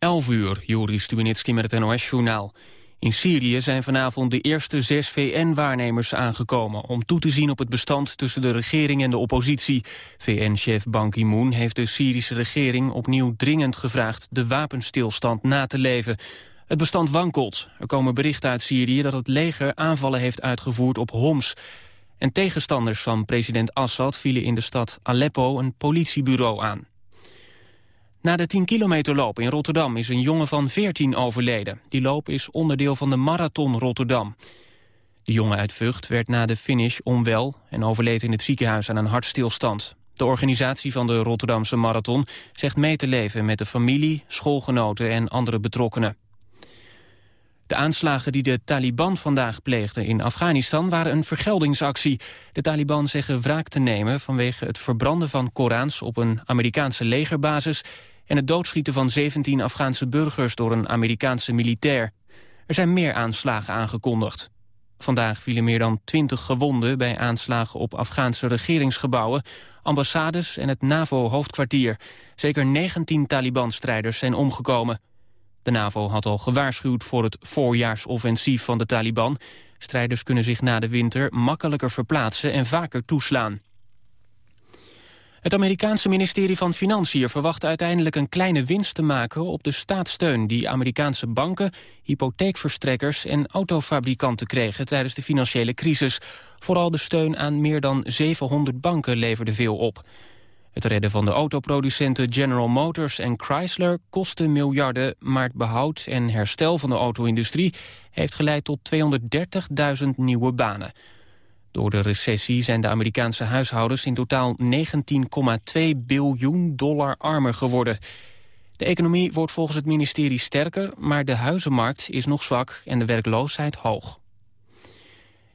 11 uur, Joris Stubenitski met het NOS-journaal. In Syrië zijn vanavond de eerste zes VN-waarnemers aangekomen... om toe te zien op het bestand tussen de regering en de oppositie. VN-chef Ban Ki-moon heeft de Syrische regering opnieuw dringend gevraagd... de wapenstilstand na te leven. Het bestand wankelt. Er komen berichten uit Syrië dat het leger aanvallen heeft uitgevoerd op Homs. En tegenstanders van president Assad vielen in de stad Aleppo een politiebureau aan. Na de 10 kilometer loop in Rotterdam is een jongen van 14 overleden. Die loop is onderdeel van de Marathon Rotterdam. De jongen uit Vught werd na de finish onwel en overleed in het ziekenhuis aan een hartstilstand. De organisatie van de Rotterdamse Marathon zegt mee te leven met de familie, schoolgenoten en andere betrokkenen. De aanslagen die de Taliban vandaag pleegden in Afghanistan waren een vergeldingsactie. De Taliban zeggen wraak te nemen vanwege het verbranden van Korans op een Amerikaanse legerbasis en het doodschieten van 17 Afghaanse burgers door een Amerikaanse militair. Er zijn meer aanslagen aangekondigd. Vandaag vielen meer dan 20 gewonden bij aanslagen op Afghaanse regeringsgebouwen, ambassades en het NAVO-hoofdkwartier. Zeker 19 Taliban-strijders zijn omgekomen. De NAVO had al gewaarschuwd voor het voorjaarsoffensief van de Taliban. Strijders kunnen zich na de winter makkelijker verplaatsen en vaker toeslaan. Het Amerikaanse ministerie van Financiën verwacht uiteindelijk een kleine winst te maken op de staatssteun die Amerikaanse banken, hypotheekverstrekkers en autofabrikanten kregen tijdens de financiële crisis. Vooral de steun aan meer dan 700 banken leverde veel op. Het redden van de autoproducenten General Motors en Chrysler kostte miljarden, maar het behoud en herstel van de auto-industrie heeft geleid tot 230.000 nieuwe banen. Door de recessie zijn de Amerikaanse huishoudens in totaal 19,2 biljoen dollar armer geworden. De economie wordt volgens het ministerie sterker, maar de huizenmarkt is nog zwak en de werkloosheid hoog.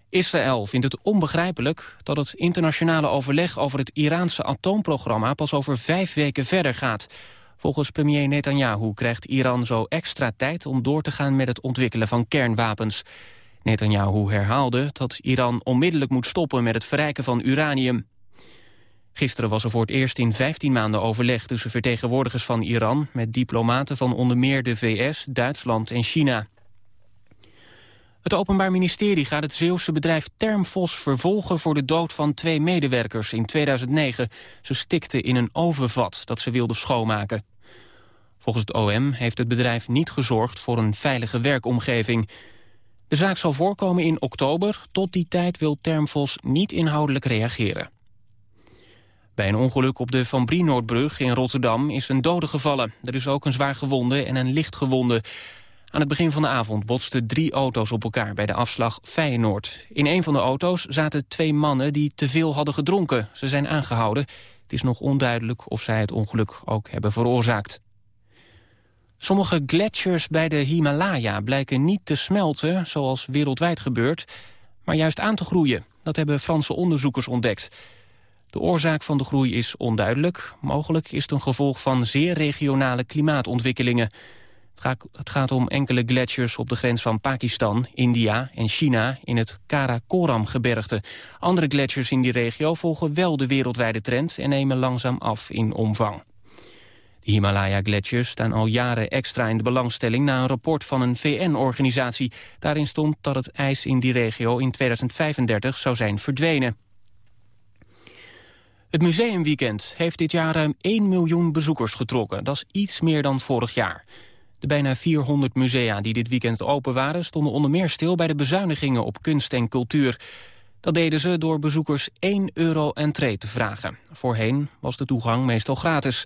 Israël vindt het onbegrijpelijk dat het internationale overleg over het Iraanse atoomprogramma pas over vijf weken verder gaat. Volgens premier Netanyahu krijgt Iran zo extra tijd om door te gaan met het ontwikkelen van kernwapens. Netanyahu herhaalde dat Iran onmiddellijk moet stoppen met het verrijken van uranium. Gisteren was er voor het eerst in 15 maanden overleg tussen vertegenwoordigers van Iran... met diplomaten van onder meer de VS, Duitsland en China. Het Openbaar Ministerie gaat het Zeeuwse bedrijf Termfos vervolgen... voor de dood van twee medewerkers in 2009. Ze stikten in een ovenvat dat ze wilden schoonmaken. Volgens het OM heeft het bedrijf niet gezorgd voor een veilige werkomgeving. De zaak zal voorkomen in oktober. Tot die tijd wil Termfos niet inhoudelijk reageren. Bij een ongeluk op de Van Brienoordbrug in Rotterdam is een dode gevallen. Er is ook een zwaar gewonde en een licht gewonde. Aan het begin van de avond botsten drie auto's op elkaar bij de afslag Feyenoord. In een van de auto's zaten twee mannen die te veel hadden gedronken. Ze zijn aangehouden. Het is nog onduidelijk of zij het ongeluk ook hebben veroorzaakt. Sommige gletsjers bij de Himalaya blijken niet te smelten, zoals wereldwijd gebeurt, maar juist aan te groeien. Dat hebben Franse onderzoekers ontdekt. De oorzaak van de groei is onduidelijk. Mogelijk is het een gevolg van zeer regionale klimaatontwikkelingen. Het gaat om enkele gletsjers op de grens van Pakistan, India en China in het Karakoram-gebergte. Andere gletsjers in die regio volgen wel de wereldwijde trend en nemen langzaam af in omvang. De Himalaya-gletsjers staan al jaren extra in de belangstelling... na een rapport van een VN-organisatie. Daarin stond dat het ijs in die regio in 2035 zou zijn verdwenen. Het museumweekend heeft dit jaar ruim 1 miljoen bezoekers getrokken. Dat is iets meer dan vorig jaar. De bijna 400 musea die dit weekend open waren... stonden onder meer stil bij de bezuinigingen op kunst en cultuur. Dat deden ze door bezoekers 1 euro entree te vragen. Voorheen was de toegang meestal gratis.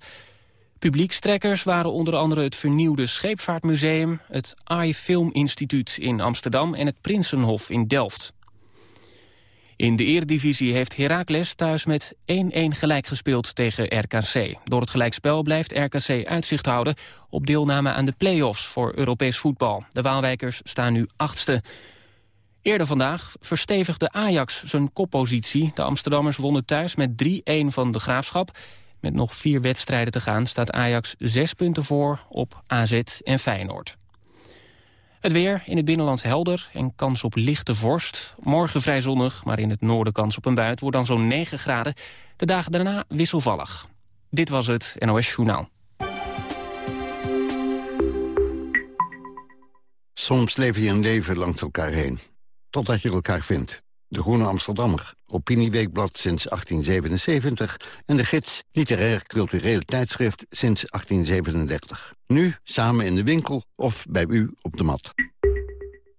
Publiekstrekkers waren onder andere het vernieuwde Scheepvaartmuseum... het AI Film Instituut in Amsterdam en het Prinsenhof in Delft. In de eredivisie heeft Heracles thuis met 1-1 gelijk gespeeld tegen RKC. Door het gelijkspel blijft RKC uitzicht houden op deelname aan de play-offs voor Europees voetbal. De Waalwijkers staan nu achtste. Eerder vandaag verstevigde Ajax zijn koppositie. De Amsterdammers wonnen thuis met 3-1 van de Graafschap. Met nog vier wedstrijden te gaan staat Ajax zes punten voor op AZ en Feyenoord. Het weer in het binnenland helder en kans op lichte vorst. Morgen vrij zonnig, maar in het noorden kans op een buit. Wordt dan zo'n 9 graden. De dagen daarna wisselvallig. Dit was het NOS Journaal. Soms leef je een leven langs elkaar heen. Totdat je elkaar vindt. De Groene Amsterdammer, Opinieweekblad sinds 1877... en de gids Literair Cultureel Tijdschrift sinds 1837. Nu samen in de winkel of bij u op de mat.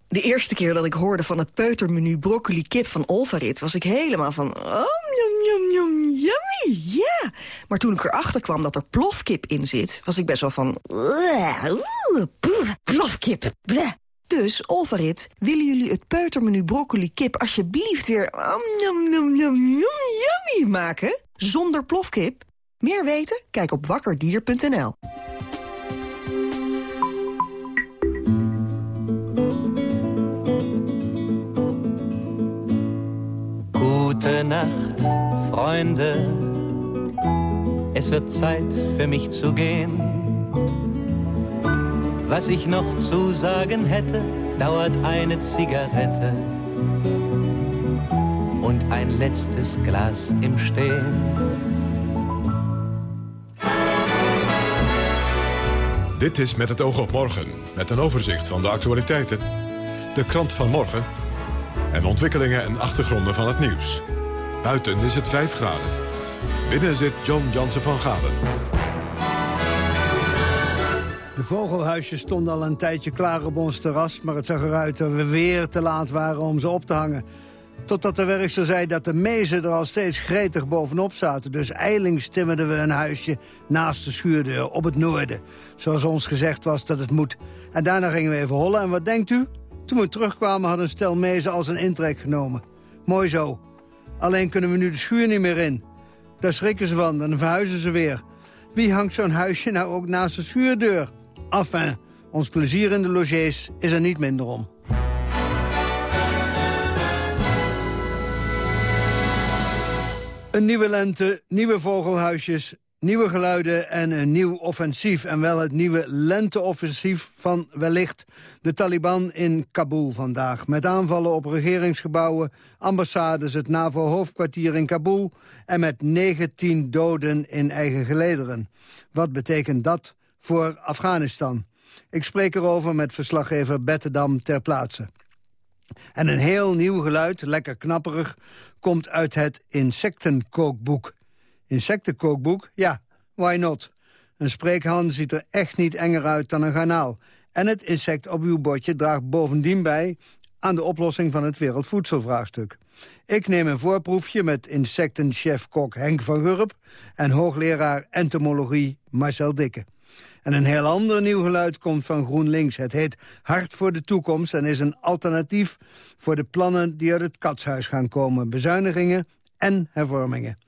De eerste keer dat ik hoorde van het peutermenu broccoli kip van Olvarit... was ik helemaal van... Yum, yum, yum, yummy, ja. Maar toen ik erachter kwam dat er plofkip in zit... was ik best wel van... Plofkip, bleh. Dus, Olvarit, willen jullie het peutermenu broccoli kip... alsjeblieft weer yum, yum, yum, yummy maken? Zonder plofkip? Meer weten? Kijk op wakkerdier.nl. Nacht, Freunde. Es wird Zeit für mich zu gehen. Was ich noch zu sagen hätte, dauert eine Zigarette und ein letztes Glas im Stehen. Dit is Met het oog op morgen, met een overzicht van de actualiteiten. De krant van morgen en ontwikkelingen en achtergronden van het nieuws. Buiten is het 5 graden. Binnen zit John Jansen van Galen. De vogelhuisjes stonden al een tijdje klaar op ons terras... maar het zag eruit dat we weer te laat waren om ze op te hangen. Totdat de werkster zei dat de mezen er al steeds gretig bovenop zaten. Dus eilings timmerden we een huisje naast de schuurdeur op het noorden. Zoals ons gezegd was dat het moet. En daarna gingen we even hollen. En wat denkt u? Toen we terugkwamen had een stel mezen als een intrek genomen. Mooi zo. Alleen kunnen we nu de schuur niet meer in. Daar schrikken ze van, dan verhuizen ze weer. Wie hangt zo'n huisje nou ook naast de schuurdeur? Enfin, ons plezier in de logies is er niet minder om. Een nieuwe lente, nieuwe vogelhuisjes, Nieuwe geluiden en een nieuw offensief. En wel het nieuwe lenteoffensief van wellicht de Taliban in Kabul vandaag. Met aanvallen op regeringsgebouwen, ambassades, het NAVO-hoofdkwartier in Kabul... en met 19 doden in eigen gelederen. Wat betekent dat voor Afghanistan? Ik spreek erover met verslaggever Bettedam ter plaatse. En een heel nieuw geluid, lekker knapperig, komt uit het insectenkookboek... Insectenkookboek? Ja, why not? Een spreekhaan ziet er echt niet enger uit dan een garnaal. En het insect op uw bordje draagt bovendien bij aan de oplossing van het wereldvoedselvraagstuk. Ik neem een voorproefje met insectenchef-kok Henk van Gurp... en hoogleraar entomologie Marcel Dikke. En een heel ander nieuw geluid komt van GroenLinks. Het heet Hart voor de Toekomst en is een alternatief... voor de plannen die uit het katshuis gaan komen. Bezuinigingen en hervormingen.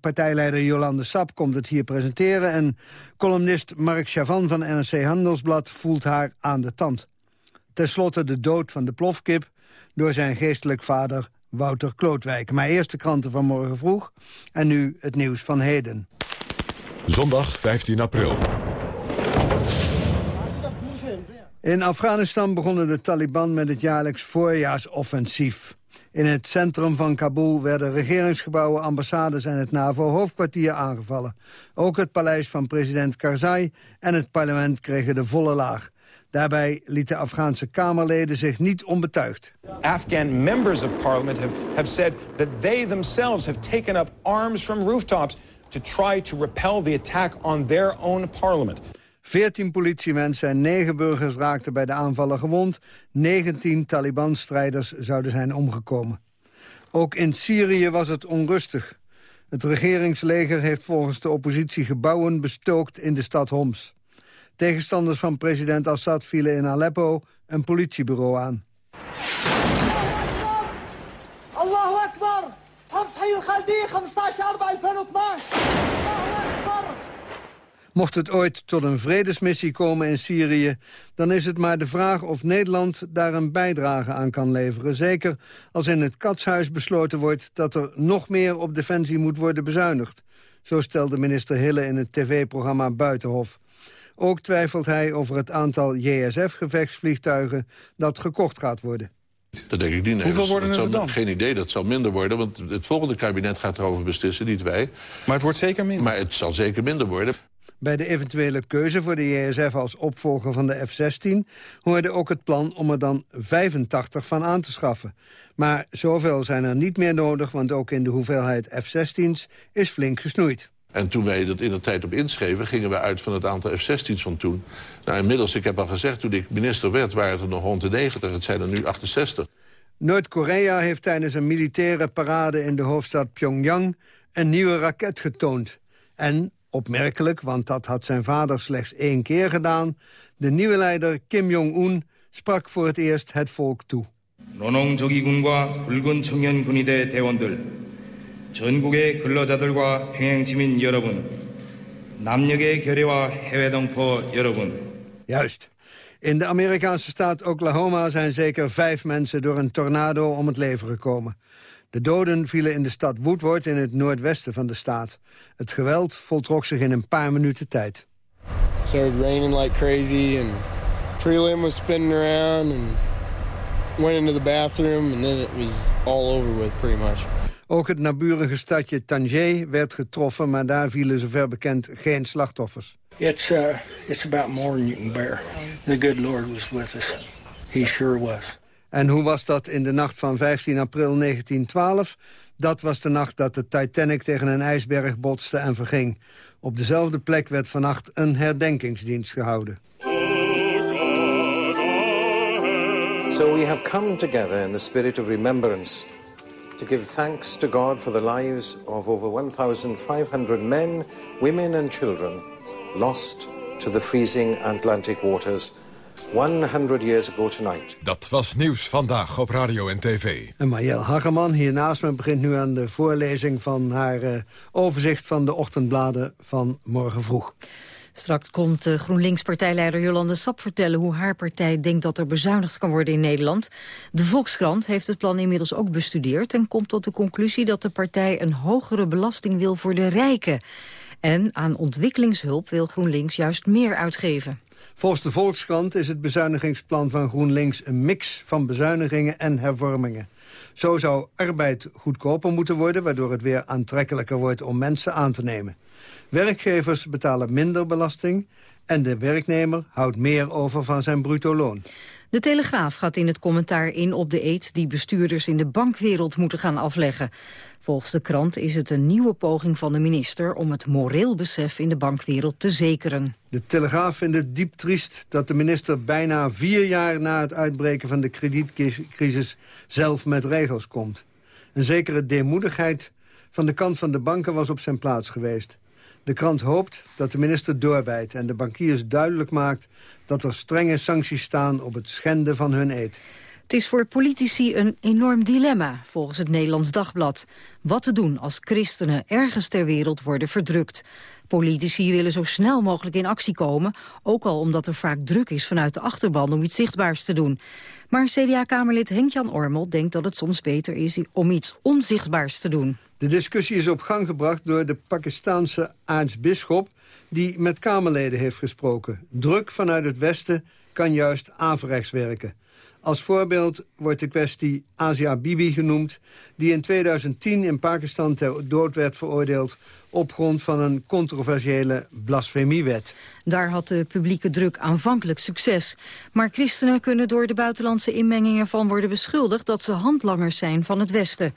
Partijleider Jolande Sap komt het hier presenteren... en columnist Mark Chavan van NRC Handelsblad voelt haar aan de tand. Ten slotte de dood van de plofkip door zijn geestelijk vader Wouter Klootwijk. Maar eerst de kranten van morgen vroeg en nu het nieuws van heden. Zondag 15 april. In Afghanistan begonnen de Taliban met het jaarlijks voorjaarsoffensief. In het centrum van Kabul werden regeringsgebouwen, ambassades en het NAVO-hoofdkwartier aangevallen. Ook het paleis van president Karzai en het parlement kregen de volle laag. Daarbij lieten Afghaanse Kamerleden zich niet onbetuigd. Afghan members of parliament have, have said that they themselves have taken up arms from rooftops to try to repel the attack on their own parliament. Veertien politiemensen en negen burgers raakten bij de aanvallen gewond. 19 Taliban-strijders zouden zijn omgekomen. Ook in Syrië was het onrustig. Het regeringsleger heeft volgens de oppositie gebouwen bestookt in de stad Homs. Tegenstanders van president Assad vielen in Aleppo een politiebureau aan. Mocht het ooit tot een vredesmissie komen in Syrië... dan is het maar de vraag of Nederland daar een bijdrage aan kan leveren. Zeker als in het katshuis besloten wordt... dat er nog meer op defensie moet worden bezuinigd. Zo stelde minister Hille in het tv-programma Buitenhof. Ook twijfelt hij over het aantal JSF-gevechtsvliegtuigen... dat gekocht gaat worden. Dat denk ik niet. Nee. Hoeveel worden het er dan? Geen idee, dat zal minder worden. Want het volgende kabinet gaat erover beslissen, niet wij. Maar het wordt zeker minder? Maar het zal zeker minder worden. Bij de eventuele keuze voor de JSF als opvolger van de F-16... hoorde ook het plan om er dan 85 van aan te schaffen. Maar zoveel zijn er niet meer nodig... want ook in de hoeveelheid F-16's is flink gesnoeid. En toen wij dat in de tijd op inschreven... gingen we uit van het aantal F-16's van toen. Nou, inmiddels, ik heb al gezegd, toen ik minister werd... waren het er nog rond de 90, het zijn er nu 68. Noord-Korea heeft tijdens een militaire parade in de hoofdstad Pyongyang... een nieuwe raket getoond. En, opmerkelijk, want dat had zijn vader slechts één keer gedaan... de nieuwe leider Kim Jong-un sprak voor het eerst het volk toe. 전국의 근로자들과 평행시민 여러분, 남녘의 결의와 해외동포 여러분. Juist. In de Amerikaanse staat Oklahoma zijn zeker vijf mensen door een tornado om het leven gekomen. De doden vielen in de stad Woodward in het noordwesten van de staat. Het geweld voltrok zich in een paar minuten tijd. It started raining like crazy and prelim was spinning around and went into the bathroom and then it was all over with pretty much. Ook het naburige stadje Tanger werd getroffen, maar daar vielen zover bekend geen slachtoffers. It's, uh, it's about more than you can bear. The good Lord was with us. He sure was. En hoe was dat in de nacht van 15 april 1912? Dat was de nacht dat de Titanic tegen een ijsberg botste en verging. Op dezelfde plek werd vannacht een herdenkingsdienst gehouden. So we have come together in the spirit of remembrance to give thanks to God for the lives of over 1,500 men, women and children lost to the freezing Atlantic waters 100 years ago tonight. Dat was nieuws vandaag op radio en tv. En Marielle Hageman hier naast me begint nu aan de voorlezing van haar uh, overzicht van de ochtendbladen van morgen vroeg. Straks komt GroenLinks-partijleider Jolande Sap vertellen hoe haar partij denkt dat er bezuinigd kan worden in Nederland. De Volkskrant heeft het plan inmiddels ook bestudeerd en komt tot de conclusie dat de partij een hogere belasting wil voor de rijken. En aan ontwikkelingshulp wil GroenLinks juist meer uitgeven. Volgens de Volkskrant is het bezuinigingsplan van GroenLinks een mix van bezuinigingen en hervormingen. Zo zou arbeid goedkoper moeten worden, waardoor het weer aantrekkelijker wordt om mensen aan te nemen. Werkgevers betalen minder belasting en de werknemer houdt meer over van zijn bruto loon. De Telegraaf gaat in het commentaar in op de eet die bestuurders in de bankwereld moeten gaan afleggen. Volgens de krant is het een nieuwe poging van de minister om het moreel besef in de bankwereld te zekeren. De Telegraaf vindt het diep triest dat de minister bijna vier jaar na het uitbreken van de kredietcrisis zelf met regels komt. Een zekere deemoedigheid van de kant van de banken was op zijn plaats geweest. De krant hoopt dat de minister doorbijt en de bankiers duidelijk maakt... dat er strenge sancties staan op het schenden van hun eed. Het is voor politici een enorm dilemma, volgens het Nederlands Dagblad. Wat te doen als christenen ergens ter wereld worden verdrukt. Politici willen zo snel mogelijk in actie komen... ook al omdat er vaak druk is vanuit de achterban om iets zichtbaars te doen. Maar CDA-kamerlid Henk-Jan Ormel denkt dat het soms beter is... om iets onzichtbaars te doen. De discussie is op gang gebracht door de Pakistanse aartsbisschop... die met Kamerleden heeft gesproken. Druk vanuit het Westen kan juist averechts werken. Als voorbeeld wordt de kwestie Asia Bibi genoemd... die in 2010 in Pakistan ter dood werd veroordeeld... op grond van een controversiële blasfemiewet. Daar had de publieke druk aanvankelijk succes. Maar christenen kunnen door de buitenlandse inmenging ervan worden beschuldigd... dat ze handlangers zijn van het Westen.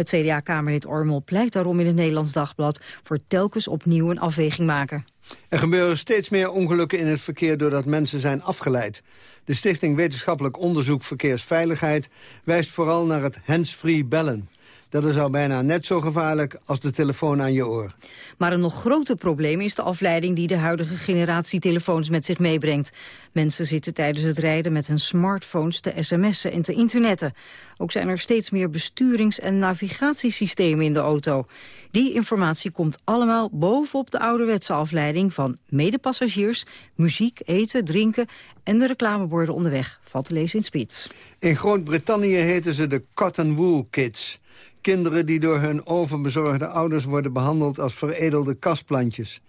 Het CDA-kamerlid Ormel pleit daarom in het Nederlands Dagblad... voor telkens opnieuw een afweging maken. Er gebeuren steeds meer ongelukken in het verkeer doordat mensen zijn afgeleid. De Stichting Wetenschappelijk Onderzoek Verkeersveiligheid wijst vooral naar het hands-free bellen. Dat is al bijna net zo gevaarlijk als de telefoon aan je oor. Maar een nog groter probleem is de afleiding die de huidige generatie telefoons met zich meebrengt. Mensen zitten tijdens het rijden met hun smartphones te sms'en en te internetten. Ook zijn er steeds meer besturings- en navigatiesystemen in de auto. Die informatie komt allemaal bovenop de ouderwetse afleiding van medepassagiers, muziek, eten, drinken en de reclameborden onderweg. Valt te lezen in Spits. In Groot-Brittannië heten ze de Cotton Wool Kids. Kinderen die door hun overbezorgde ouders worden behandeld als veredelde kastplantjes.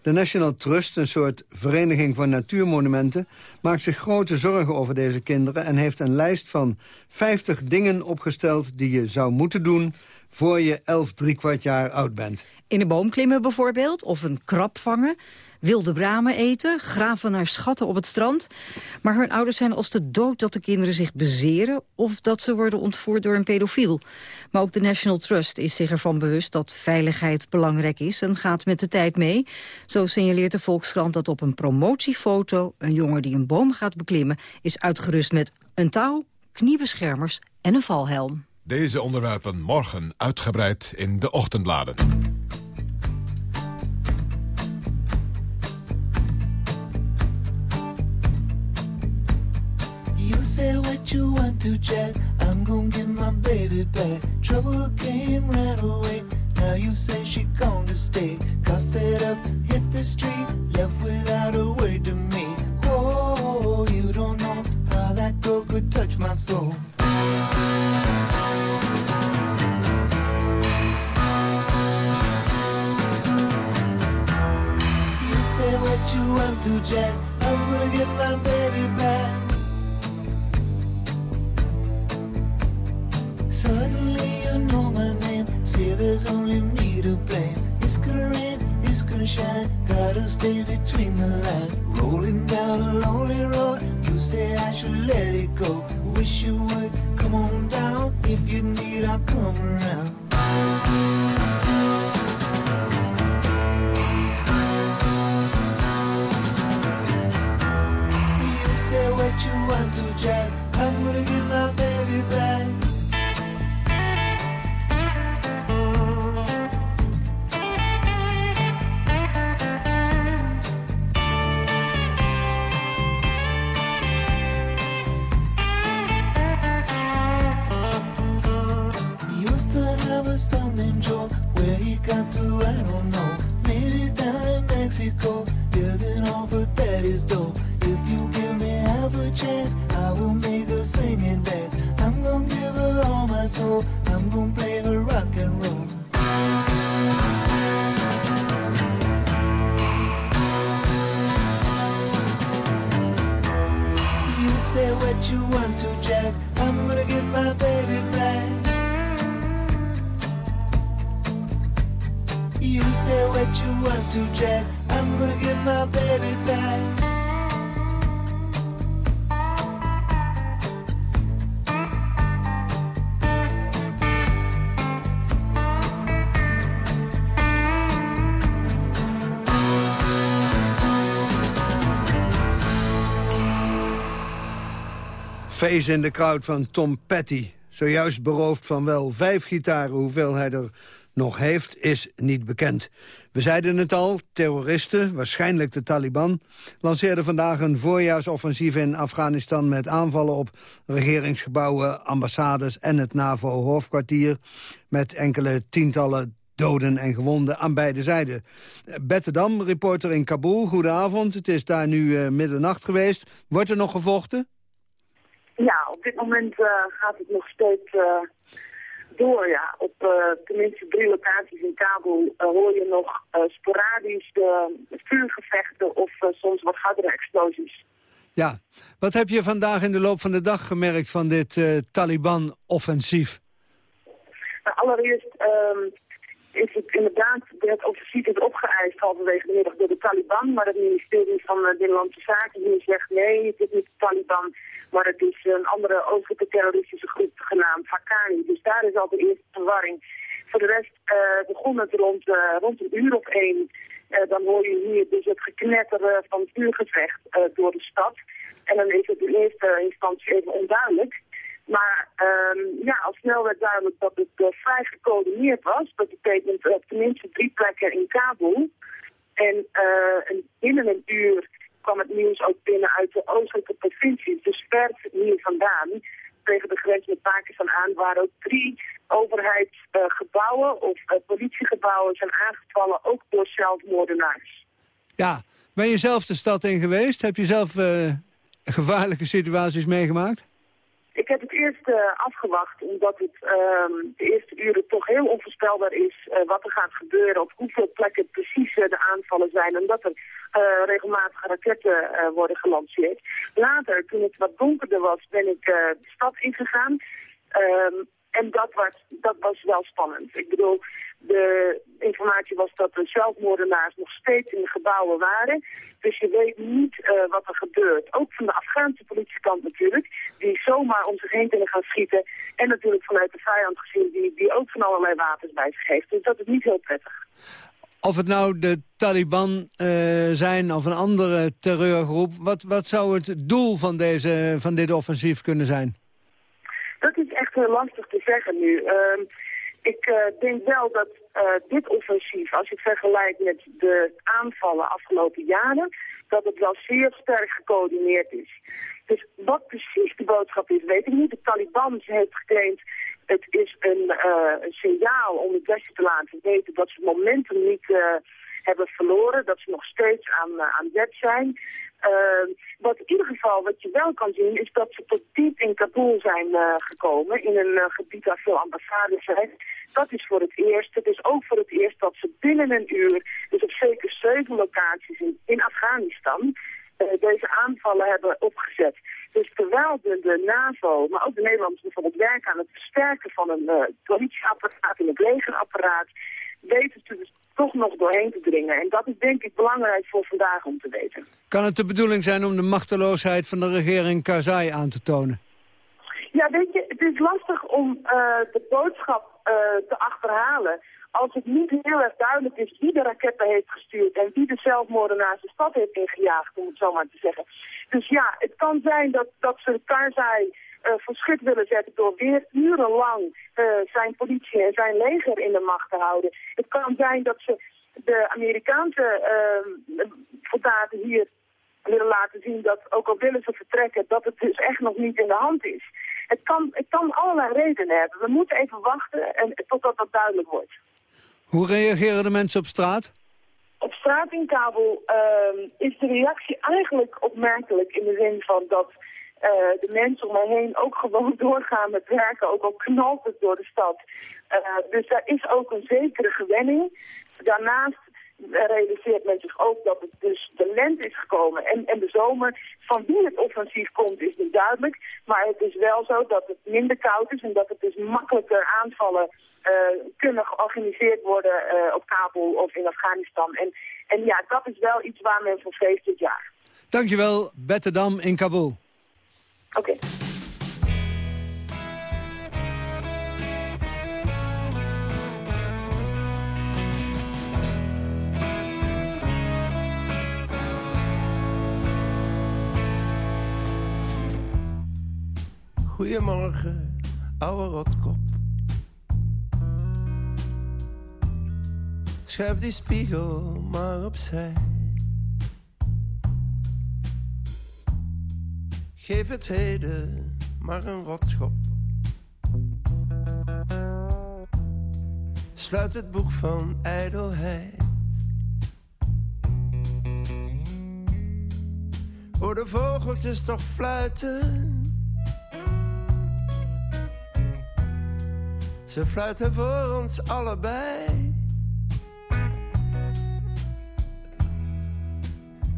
De National Trust, een soort vereniging van natuurmonumenten... maakt zich grote zorgen over deze kinderen... en heeft een lijst van 50 dingen opgesteld die je zou moeten doen... voor je elf drie kwart jaar oud bent. In een boom klimmen bijvoorbeeld, of een krab vangen wilde bramen eten, graven naar schatten op het strand. Maar hun ouders zijn als de dood dat de kinderen zich bezeren... of dat ze worden ontvoerd door een pedofiel. Maar ook de National Trust is zich ervan bewust dat veiligheid belangrijk is... en gaat met de tijd mee. Zo signaleert de Volkskrant dat op een promotiefoto... een jongen die een boom gaat beklimmen is uitgerust met een touw, kniebeschermers en een valhelm. Deze onderwerpen morgen uitgebreid in de ochtendbladen. say what you want to, Jack. I'm gonna get my baby back. Trouble came right away. Now you say she gonna stay. Got fed up, hit the street, left without a word to me. Oh, you don't know how that girl could touch my soul. What you want to, Jack. I'm gonna get my baby back. Suddenly you know my name. Say there's only me to blame. It's gonna rain, it's gonna shine. Gotta stay between the lines. Rolling down a lonely road. You say I should let it go. Wish you would come on down. If you need, I'll come around. What you want to, Jack. I'm gonna get my baby back. Used to have a son named Joe. Where he got to, I don't know. Maybe down in Mexico, living off of daddy's dough. Chance, I will make her sing and dance. I'm gonna give her all my soul. I'm gonna play her rock and roll. You say what you want to, Jack. I'm gonna get my baby back. You say what you want to, Jack. I'm gonna get my baby back. Face in the Crowd van Tom Petty. Zojuist beroofd van wel vijf gitaren. Hoeveel hij er nog heeft, is niet bekend. We zeiden het al, terroristen, waarschijnlijk de Taliban... lanceerden vandaag een voorjaarsoffensief in Afghanistan... met aanvallen op regeringsgebouwen, ambassades en het NAVO-hoofdkwartier... met enkele tientallen doden en gewonden aan beide zijden. Bette Dam, reporter in Kabul, goedenavond. Het is daar nu uh, middernacht geweest. Wordt er nog gevochten? Ja, op dit moment uh, gaat het nog steeds uh, door. Ja. Op uh, tenminste drie locaties in Kabul hoor je nog sporadisch de vuurgevechten of soms wat hardere explosies. Ja, wat heb je vandaag in de loop van de dag gemerkt van dit Taliban-offensief? Nou, allereerst um, is het inderdaad, het offensief is opgeëist halverwege de middag door de Taliban. Maar het ministerie van Binnenlandse Zaken hier zegt nee, het is niet de Taliban. Maar het is een andere oostelijke terroristische groep genaamd Haqqani. Dus daar is al de eerste verwarring. Voor de rest uh, begon het rond, uh, rond een uur of één. Uh, dan hoor je hier dus het geknetteren van vuurgevecht door de stad. En dan is het in eerste instantie even onduidelijk. Maar um, ja, al snel werd duidelijk dat het vrij gecoördineerd was. Dat betekent op tenminste drie plekken in Kabul. En, en binnen een uur kwam het nieuws ook binnen uit de oostelijke provincies. Dus ver hier vandaan, tegen de grens met Pakistan aan, waar ook drie overheidsgebouwen of politiegebouwen zijn aangevallen, ook door zelfmoordenaars. Ja, ben je zelf de stad in geweest? Heb je zelf gevaarlijke situaties meegemaakt? Eerst afgewacht, omdat het uh, de eerste uren toch heel onvoorspelbaar is uh, wat er gaat gebeuren, op hoeveel plekken precies de aanvallen zijn en dat er regelmatig raketten worden gelanceerd. Later, toen het wat donkerder was, ben ik de stad ingegaan. Um, En dat was, dat was wel spannend. Ik bedoel, de informatie was dat de zelfmoordenaars nog steeds in de gebouwen waren. Dus je weet niet uh, wat er gebeurt. Ook van de Afghaanse politiekant natuurlijk, die zomaar om zich heen kunnen gaan schieten. En natuurlijk vanuit de vijand gezien, die, die ook van allerlei wapens bij zich heeft. Dus dat is niet heel prettig. Of het nou de Taliban uh, zijn of een andere terreurgroep... Wat, wat zou het doel van, deze, van dit offensief kunnen zijn? Dat is echt heel lastig te zeggen nu. Uh, ik uh, denk wel dat uh, dit offensief, als je het vergelijkt met de aanvallen afgelopen jaren, dat het wel zeer sterk gecoördineerd is. Dus wat precies de boodschap is, weet ik niet. De Taliban heeft geclaimd, het is een, uh, een signaal om het Westen te laten weten dat ze het momentum niet hebben verloren, dat ze nog steeds aan, aan zet zijn. Uh, wat in ieder geval, wat je wel kan zien, is dat ze tot diep in Kabul zijn uh, gekomen. In een uh, gebied waar veel ambassades zijn. Dat is voor het eerst. Het is ook voor het eerst dat ze binnen een uur, dus op zeker zeven locaties in, Afghanistan, deze aanvallen hebben opgezet. Dus terwijl de, de, NAVO, maar ook de Nederlanders bijvoorbeeld werken aan het versterken van een politieapparaat en het legerapparaat, weten ze dus toch nog doorheen te dringen. En dat is denk ik belangrijk voor vandaag om te weten. Kan het de bedoeling zijn om de machteloosheid van de regering Karzai aan te tonen? Ja, weet je, het is lastig om uh, de boodschap uh, te achterhalen als het niet heel erg duidelijk is wie de raketten heeft gestuurd en wie de zelfmoordenaars de stad heeft ingejaagd, om het zo maar te zeggen. Dus ja, het kan zijn dat, dat ze Karzai voor schut willen zetten door weer urenlang uh, zijn politie en zijn leger in de macht te houden. Het kan zijn dat ze de Amerikaanse uh, soldaten hier willen laten zien dat, ook al willen ze vertrekken, dat het dus echt nog niet in de hand is. Het kan, het kan allerlei redenen hebben. We moeten even wachten en, totdat dat duidelijk wordt. Hoe reageren de mensen op straat? Op straat in Kabul uh, is de reactie eigenlijk opmerkelijk in de zin van dat uh, de mensen om mij heen ook gewoon doorgaan met werken, ook al knalt het door de stad. Uh, dus daar is ook een zekere gewenning. Daarnaast realiseert men zich ook dat het dus de lente is gekomen en, en de zomer. Van wie het offensief komt is niet duidelijk. Maar het is wel zo dat het minder koud is en dat het dus makkelijker aanvallen kunnen georganiseerd worden op Kabul of in Afghanistan. En, en ja, dat is wel iets waar men voor vreest dit jaar. Dankjewel, Bette Dam in Kabul. Oké. Okay. Goedemorgen, ouwe rotkop. Schuif die spiegel maar opzij. Geef het heden maar een rotschop. Sluit het boek van ijdelheid. Hoor de vogeltjes toch fluiten. Ze fluiten voor ons allebei.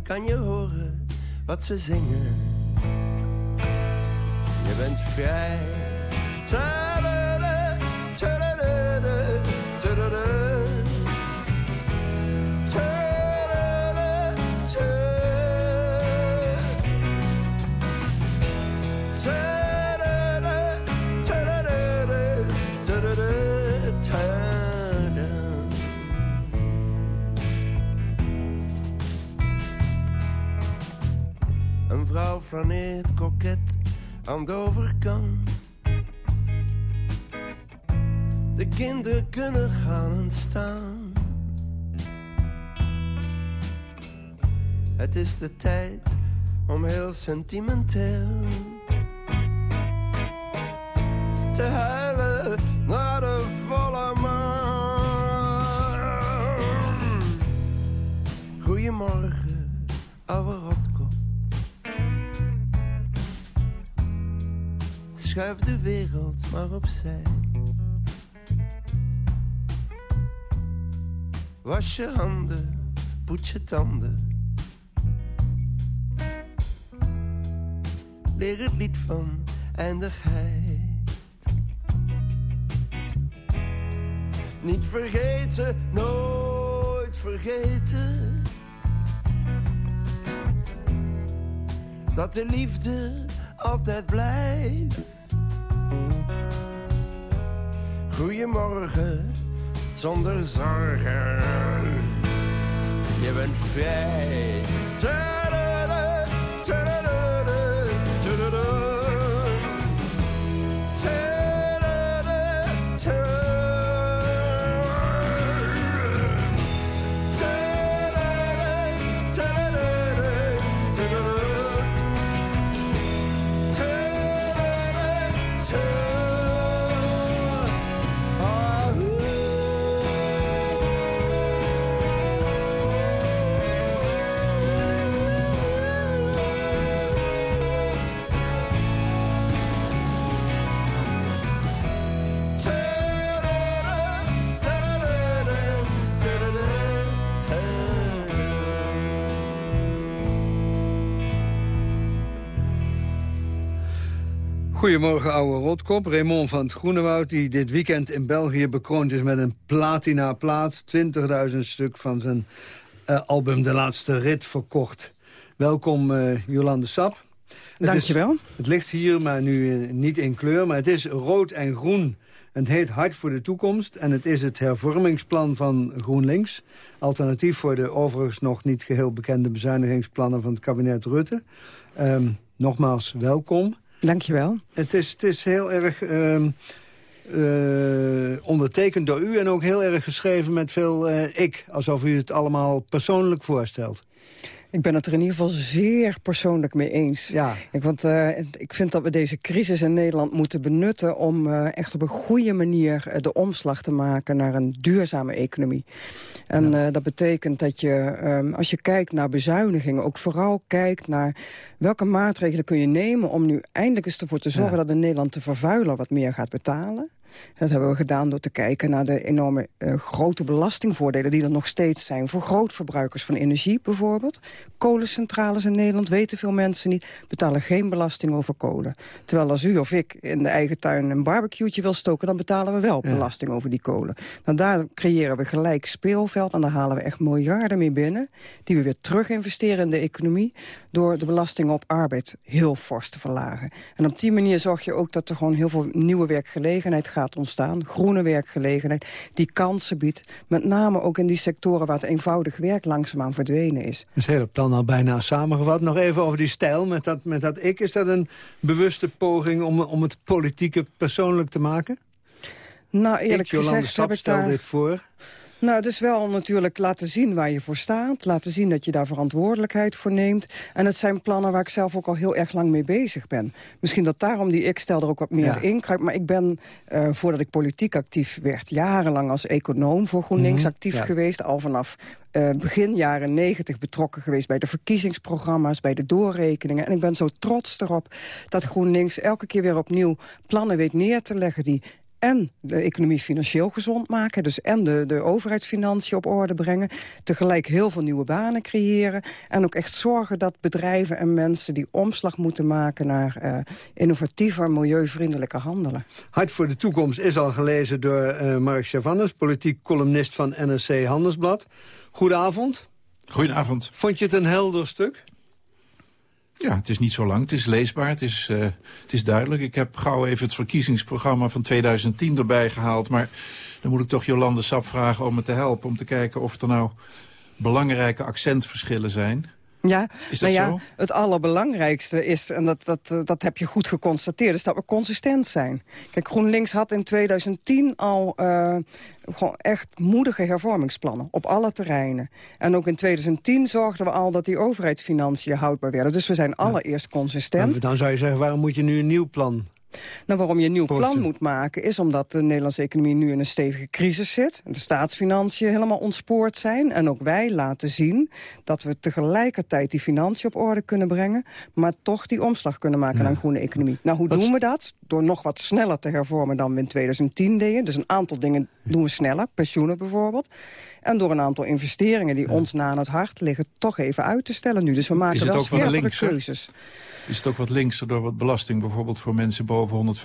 Kan je horen wat ze zingen? Bent vrij. Een vrouw flaneert koket aan de overkant. De kinderen kunnen gaan en staan. Het is de tijd om heel sentimenteel te huilen Schuif de wereld maar opzij. Was je handen, poets je tanden. Leer het lied van eindigheid. niet vergeten, nooit vergeten. Dat de liefde altijd blijft. Goedemorgen, zonder zorgen. Je bent vrij. Goedemorgen, oude rotkop. Raymond van het Groenewoud, die dit weekend in België bekroond is met een platina-plaat. 20.000 stuk van zijn eh, album De Laatste Rit verkocht. Welkom, eh, Jolande Sap. Dankjewel. Het, is, het ligt hier, maar nu eh, niet in kleur, maar het is rood en groen. Het heet Hart voor de Toekomst en het is het hervormingsplan van GroenLinks. Alternatief voor de overigens nog niet geheel bekende bezuinigingsplannen van het kabinet Rutte. Ehm, nogmaals, welkom. Dankjewel. Het is, het is heel erg ehm, eh, ondertekend door u en ook heel erg geschreven met veel eh, ik. Alsof u het allemaal persoonlijk voorstelt. Ik ben het er in ieder geval zeer persoonlijk mee eens. Ja. Ik, want uh, ik vind dat we deze crisis in Nederland moeten benutten... om uh, echt op een goede manier uh, de omslag te maken naar een duurzame economie. En ja. dat betekent dat je, um, als je kijkt naar bezuinigingen... ook vooral kijkt naar welke maatregelen kun je nemen... om nu eindelijk eens ervoor te zorgen ja. dat in Nederland de vervuiler wat meer gaat betalen... Dat hebben we gedaan door te kijken naar de enorme uh, grote belastingvoordelen... die er nog steeds zijn voor grootverbruikers van energie bijvoorbeeld. Kolencentrales in Nederland, weten veel mensen niet... betalen geen belasting over kolen. Terwijl als u of ik in de eigen tuin een barbecueetje wil stoken... dan betalen we wel ja. belasting over die kolen. Nou, daar creëren we gelijk speelveld en daar halen we echt miljarden mee binnen... die we weer terug investeren in de economie... door de belasting op arbeid heel fors te verlagen. En op die manier zorg je ook dat er gewoon heel veel nieuwe werkgelegenheid gaat ontstaan. Groene werkgelegenheid die kansen biedt. Met name ook in die sectoren waar het eenvoudig werk langzaamaan verdwenen is. Het hele plan al bijna samengevat. Nog even over die stijl met dat, met dat ik. Is dat een bewuste poging om, om het politieke persoonlijk te maken? Nou, eerlijk ik, gezegd heb ik daar... dit voor. Nou, het is wel natuurlijk laten zien waar je voor staat. Laten zien dat je daar verantwoordelijkheid voor neemt. En het zijn plannen waar ik zelf ook al heel erg lang mee bezig ben. Misschien dat daarom die ik-stel er ook wat meer ja. in kruipt. Maar ik ben, uh, voordat ik politiek actief werd... jarenlang als econoom voor GroenLinks mm -hmm. actief ja. geweest. Al vanaf uh, begin jaren negentig betrokken geweest... bij de verkiezingsprogramma's, bij de doorrekeningen. En ik ben zo trots erop dat GroenLinks elke keer weer opnieuw... plannen weet neer te leggen die en de economie financieel gezond maken. Dus en de, de overheidsfinanciën op orde brengen. Tegelijk heel veel nieuwe banen creëren. En ook echt zorgen dat bedrijven en mensen die omslag moeten maken... naar uh, innovatiever, milieuvriendelijker handelen. Hart voor de toekomst is al gelezen door uh, Mark Chavannes... politiek columnist van NRC Handelsblad. Goedenavond. Goedenavond. Vond je het een helder stuk? Ja, het is niet zo lang. Het is leesbaar. Het is, uh, het is duidelijk. Ik heb gauw even het verkiezingsprogramma van 2010 erbij gehaald. Maar dan moet ik toch Jolande Sap vragen om me te helpen. Om te kijken of er nou belangrijke accentverschillen zijn. Ja, is dat nou ja, zo? het allerbelangrijkste is, en dat, dat, dat heb je goed geconstateerd... is dat we consistent zijn. Kijk, GroenLinks had in 2010 al uh, gewoon echt moedige hervormingsplannen... op alle terreinen. En ook in 2010 zorgden we al dat die overheidsfinanciën houdbaar werden. Dus we zijn allereerst consistent. Dan zou je zeggen, waarom moet je nu een nieuw plan nou, waarom je een nieuw plan moet maken... is omdat de Nederlandse economie nu in een stevige crisis zit. De staatsfinanciën helemaal ontspoord zijn. En ook wij laten zien dat we tegelijkertijd die financiën op orde kunnen brengen... maar toch die omslag kunnen maken ja. naar een groene economie. Nou, hoe doen we dat? Door nog wat sneller te hervormen dan we in 2010 deden. Dus een aantal dingen doen we sneller. Pensioenen bijvoorbeeld. En door een aantal investeringen die ja. ons na aan het hart liggen... toch even uit te stellen nu. Dus we maken wel scherpere links, keuzes. Is het ook wat linkser door wat belasting bijvoorbeeld voor mensen boven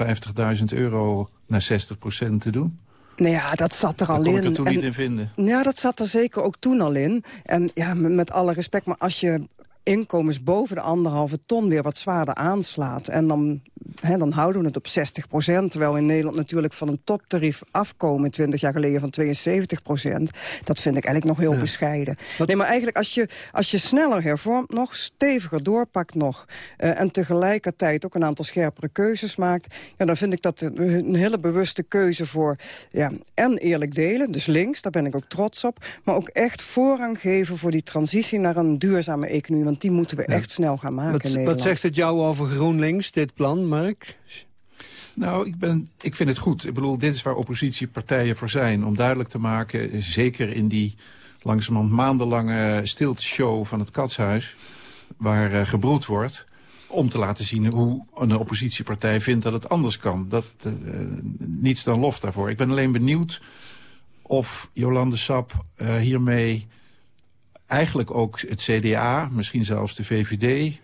150.000 euro naar 60% te doen? Nou ja, dat zat er Dat al in. ik er toen En- niet in vinden. Ja, dat zat er zeker ook toen al in. En ja, met alle respect, maar als je inkomens boven de anderhalve ton weer wat zwaarder aanslaat... en dan, dan houden we het op 60 procent... terwijl we in Nederland natuurlijk van een toptarief afkomen... 20 jaar geleden van 72 procent. Dat vind ik eigenlijk nog heel bescheiden. Nee, maar eigenlijk als je, als je sneller hervormt nog, steviger doorpakt nog... eh, en tegelijkertijd ook een aantal scherpere keuzes maakt... Ja, dan vind ik dat een, een hele bewuste keuze voor... Ja, en eerlijk delen, dus links, daar ben ik ook trots op... maar ook echt voorrang geven voor die transitie naar een duurzame economie... want die moeten we echt snel gaan maken in Nederland. wat zegt het jou over GroenLinks, dit plan, Mark? Nou, ik, ben, ik vind het goed. Ik bedoel, dit is waar oppositiepartijen voor zijn. Om duidelijk te maken, zeker in die langzamerhand maandenlange stilteshow van het Katshuis... waar eh, gebroed wordt, om te laten zien hoe een oppositiepartij vindt dat het anders kan. Dat, eh, niets dan lof daarvoor. Ik ben alleen benieuwd of Jolande Sap eh, hiermee eigenlijk ook het CDA, misschien zelfs de VVD...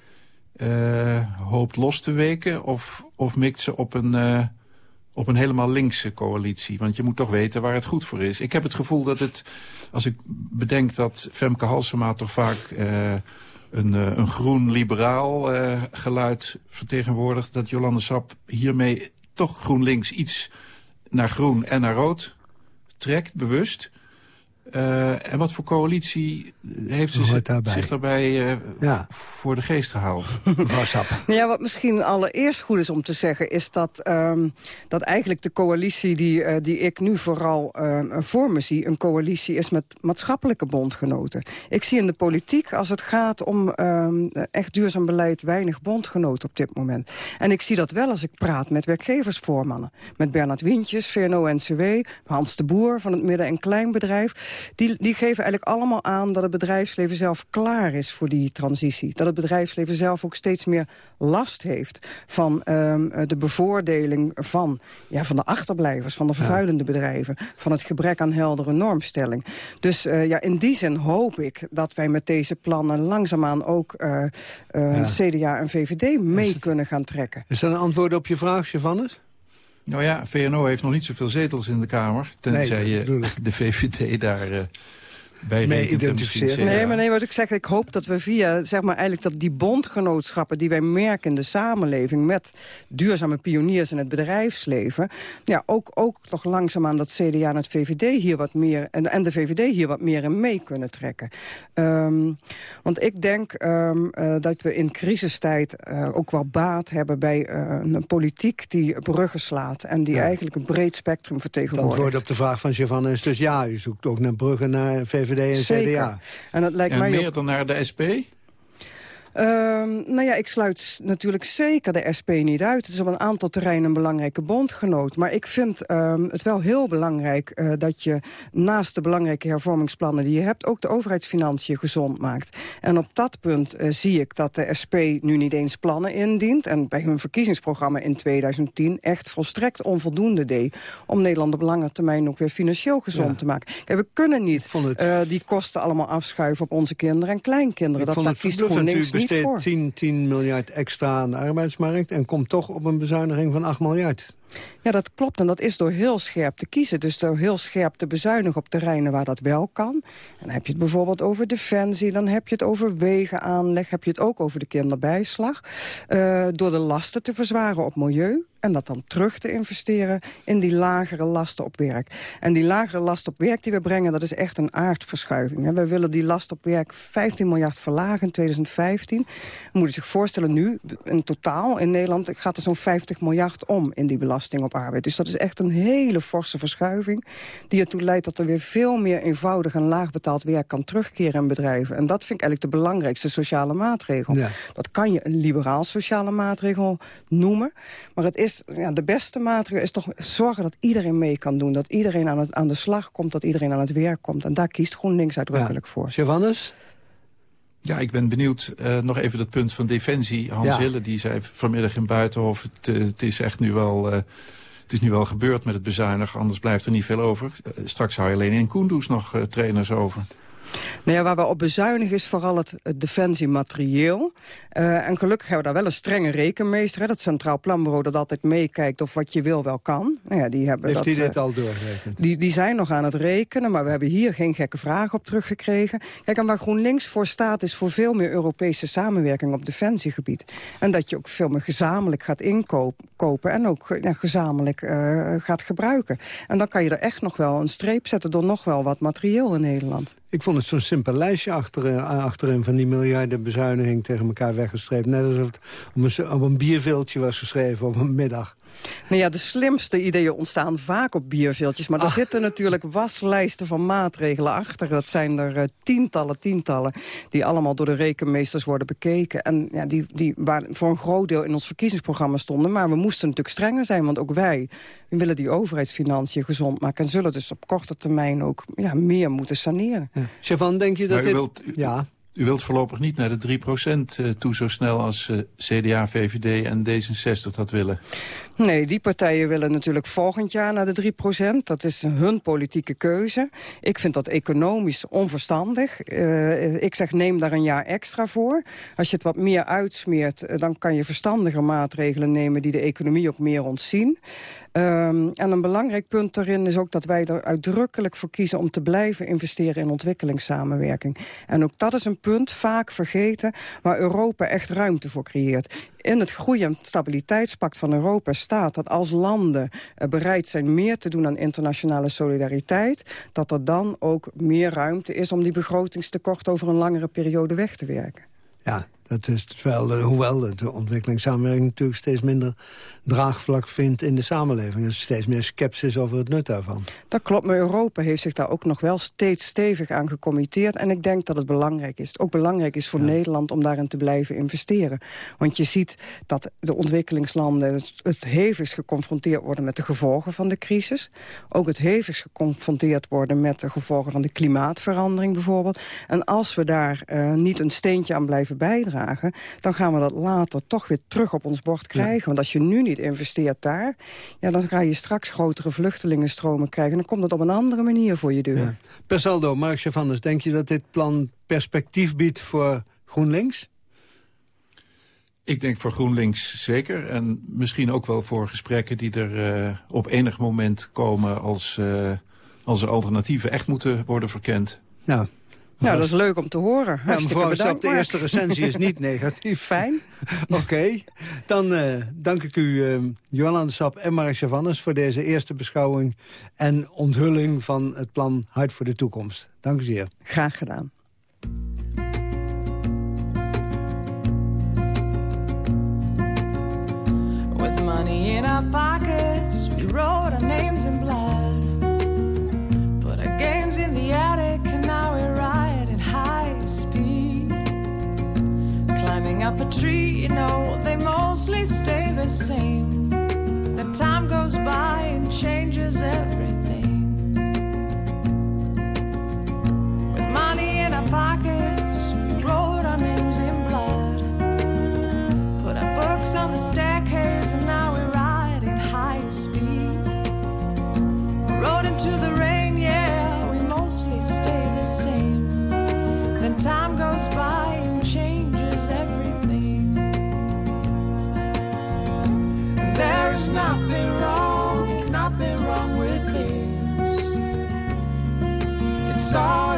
eh, hoopt los te weken of, of mikt ze op een, eh, op een helemaal linkse coalitie? Want je moet toch weten waar het goed voor is. Ik heb het gevoel dat het, als ik bedenk dat Femke Halsema toch vaak... eh, een, een groen-liberaal eh, geluid vertegenwoordigt... dat Jolande Sap hiermee toch GroenLinks iets naar groen en naar rood trekt, bewust... Eh, en wat voor coalitie heeft ze zich daarbij. zich daarbij eh, Ja. voor de geest gehaald? Ja, wat misschien allereerst goed is om te zeggen... is dat, ehm, dat eigenlijk de coalitie die, eh, die ik nu vooral ehm, voor me zie... een coalitie is met maatschappelijke bondgenoten. Ik zie in de politiek, als het gaat om ehm, echt duurzaam beleid... weinig bondgenoten op dit moment. En ik zie dat wel als ik praat met werkgeversvoormannen. Met Bernard Wientjes, VNO-NCW, Hans de Boer van het midden- en kleinbedrijf. Die, die geven eigenlijk allemaal aan dat het bedrijfsleven zelf klaar is voor die transitie. Dat het bedrijfsleven zelf ook steeds meer last heeft van ehm, eh, de bevoordeling van, ja, van de achterblijvers, van de vervuilende bedrijven, van het gebrek aan heldere normstelling. Dus eh, ja, in die zin hoop ik dat wij met deze plannen langzaamaan ook eh, eh, Ja. CDA en VVD mee kunnen gaan trekken. Is dat een antwoord op je vraag, Sylvanus? Nou ja, VNO heeft nog niet zoveel zetels in de Kamer. Tenzij Nee, je de VVD daar eh bij Mee rekent en identificeert. misschien CDA. Nee, maar nee, wat ik zeg, ik hoop dat we via, zeg maar eigenlijk dat die bondgenootschappen die wij merken in de samenleving met duurzame pioniers in het bedrijfsleven, ja, ook, ook toch langzaamaan dat CDA en het VVD hier wat meer, en, en de VVD hier wat meer in mee kunnen trekken. Ehm, want ik denk ehm, eh, dat we in crisistijd eh, ook wel baat hebben bij eh, een politiek die bruggen slaat en die Ja. eigenlijk een breed spectrum Het vertegenwoordigt. antwoord op de vraag van Sylvanus is dus ja. U zoekt ook naar bruggen naar VVD en Zeker. CDA. En dat lijkt En mij meer dan naar de SP? Ehm, nou ja, ik sluit natuurlijk zeker de SP niet uit. Het is op een aantal terreinen een belangrijke bondgenoot. Maar ik vind ehm, het wel heel belangrijk eh, dat je naast de belangrijke hervormingsplannen die je hebt... ook de overheidsfinanciën gezond maakt. En op dat punt eh, zie ik dat de SP nu niet eens plannen indient... en bij hun verkiezingsprogramma in 2010 echt volstrekt onvoldoende deed... om Nederland op lange termijn ook weer financieel gezond Ja. te maken. Kijk, we kunnen niet het- eh, die kosten allemaal afschuiven op onze kinderen en kleinkinderen. Ik Dat, het kiest GroenLinks niet besteedt voor. 10, 10 miljard extra aan de arbeidsmarkt... en komt toch op een bezuiniging van 8 miljard. Ja, dat klopt. En dat is door heel scherp te kiezen. Dus door heel scherp te bezuinigen op terreinen waar dat wel kan. En dan heb je het bijvoorbeeld over defensie. Dan heb je het over wegenaanleg. Heb je het ook over de kinderbijslag. Eh, door de lasten te verzwaren op milieu. En dat dan terug te investeren in die lagere lasten op werk. En die lagere last op werk die we brengen, dat is echt een aardverschuiving. We willen die last op werk 15 miljard verlagen in 2015. We moeten zich voorstellen nu, in totaal in Nederland... gaat er zo'n 50 miljard om in die belasting op arbeid. Dus dat is echt een hele forse verschuiving... die ertoe leidt dat er weer veel meer eenvoudig en laagbetaald werk kan terugkeren in bedrijven. En dat vind ik eigenlijk de belangrijkste sociale maatregel. Ja. Dat kan je een liberaal sociale maatregel noemen. Maar het is, ja, de beste maatregel is toch zorgen dat iedereen mee kan doen. Dat iedereen aan, het, aan de slag komt, dat iedereen aan het werk komt. En daar kiest GroenLinks uitdrukkelijk voor. Sylvanus? Ja, ik ben benieuwd. eh, nog even dat punt van Defensie. Hans Ja. Hille die zei vanmiddag in Buitenhof... het, eh, het is echt nu wel... eh, het is nu wel gebeurd met het bezuinigen, anders blijft er niet veel over. Straks hou je alleen in Kunduz nog trainers over. Nou ja, waar we op bezuinigen is vooral het, het defensiematerieel. Uh, en gelukkig hebben we daar wel een strenge rekenmeester. Hè, dat Centraal Planbureau dat altijd meekijkt of wat je wil wel kan. Nou ja, die hebben Heeft dat, hij dit uh, al doorgerekend? Die, die zijn nog aan het rekenen, maar we hebben hier geen gekke vragen op teruggekregen. Kijk, en waar GroenLinks voor staat is voor veel meer Europese samenwerking op defensiegebied. En dat je ook veel meer gezamenlijk gaat inkopen en ook ja, gezamenlijk uh, gaat gebruiken. En dan kan je er echt nog wel een streep zetten door nog wel wat materieel in Nederland. Ik vond het zo'n simpel lijstje achterin, achterin van die miljarden bezuiniging tegen elkaar weggestreept. Net alsof het op een, op een bierveeltje was geschreven op een middag. Nou ja, de slimste ideeën ontstaan vaak op bierveeltjes. Maar er Ach. zitten natuurlijk waslijsten van maatregelen achter. Dat zijn er uh, tientallen, tientallen... die allemaal door de rekenmeesters worden bekeken. En ja, die, die waar voor een groot deel in ons verkiezingsprogramma stonden. Maar we moesten natuurlijk strenger zijn. Want ook wij willen die overheidsfinanciën gezond maken. En zullen dus op korte termijn ook ja, meer moeten saneren. Ja. Stefan, denk je dat maar u dit... wilt, u, ja. U wilt voorlopig niet naar de 3% toe zo snel als uh, CDA, VVD en D66 dat willen? Nee, die partijen willen natuurlijk volgend jaar naar de 3% Dat is hun politieke keuze. Ik vind dat economisch onverstandig. Uh, ik zeg neem daar een jaar extra voor. Als je het wat meer uitsmeert, dan kan je verstandiger maatregelen nemen... die de economie ook meer ontzien. Um, en een belangrijk punt daarin is ook dat wij er uitdrukkelijk voor kiezen... om te blijven investeren in ontwikkelingssamenwerking. En ook dat is een punt, vaak vergeten, waar Europa echt ruimte voor creëert. In het groei- stabiliteitspact van Europa staat dat als landen bereid zijn meer te doen aan internationale solidariteit, dat er dan ook meer ruimte is om die begrotingstekort over een langere periode weg te werken. Ja, dat is wel, hoewel de ontwikkelingssamenwerking natuurlijk steeds minder draagvlak vindt in de samenleving. Er is steeds meer sceptisch over het nut daarvan. Dat klopt, maar Europa heeft zich daar ook nog wel steeds stevig aan gecommitteerd. En ik denk dat het belangrijk is. Ook belangrijk is voor ja. Nederland om daarin te blijven investeren. Want je ziet dat de ontwikkelingslanden het, het hevigst geconfronteerd worden met de gevolgen van de crisis. Ook het hevigst geconfronteerd worden met de gevolgen van de klimaatverandering bijvoorbeeld. En als we daar uh, niet een steentje aan blijven bijdragen dan gaan we dat later toch weer terug op ons bord krijgen. Ja. Want als je nu niet investeert daar... Ja, dan ga je straks grotere vluchtelingenstromen krijgen. En dan komt het op een andere manier voor je deur. Ja. Per saldo, Mark Chavannes, denk je dat dit plan perspectief biedt voor GroenLinks? Ik denk voor GroenLinks zeker. En misschien ook wel voor gesprekken die er uh, op enig moment komen... als, uh, als er alternatieven echt moeten worden verkend. Nou, nou, dat is leuk om te horen. Ja, mevrouw Sap, de eerste recensie is niet negatief. Fijn. Oké, okay. dan uh, dank ik u, uh, Johan Sap en Mark Chavannes... voor deze eerste beschouwing en onthulling van het plan Hart voor de Toekomst. Dank u zeer. Graag gedaan. With money in our pockets, we wrote our names in a tree, you know, they mostly stay the same. The time goes by and changes everything. With money in our pockets, we wrote our names in blood. Put our books on the staircase Nothing wrong, nothing wrong with this. It's all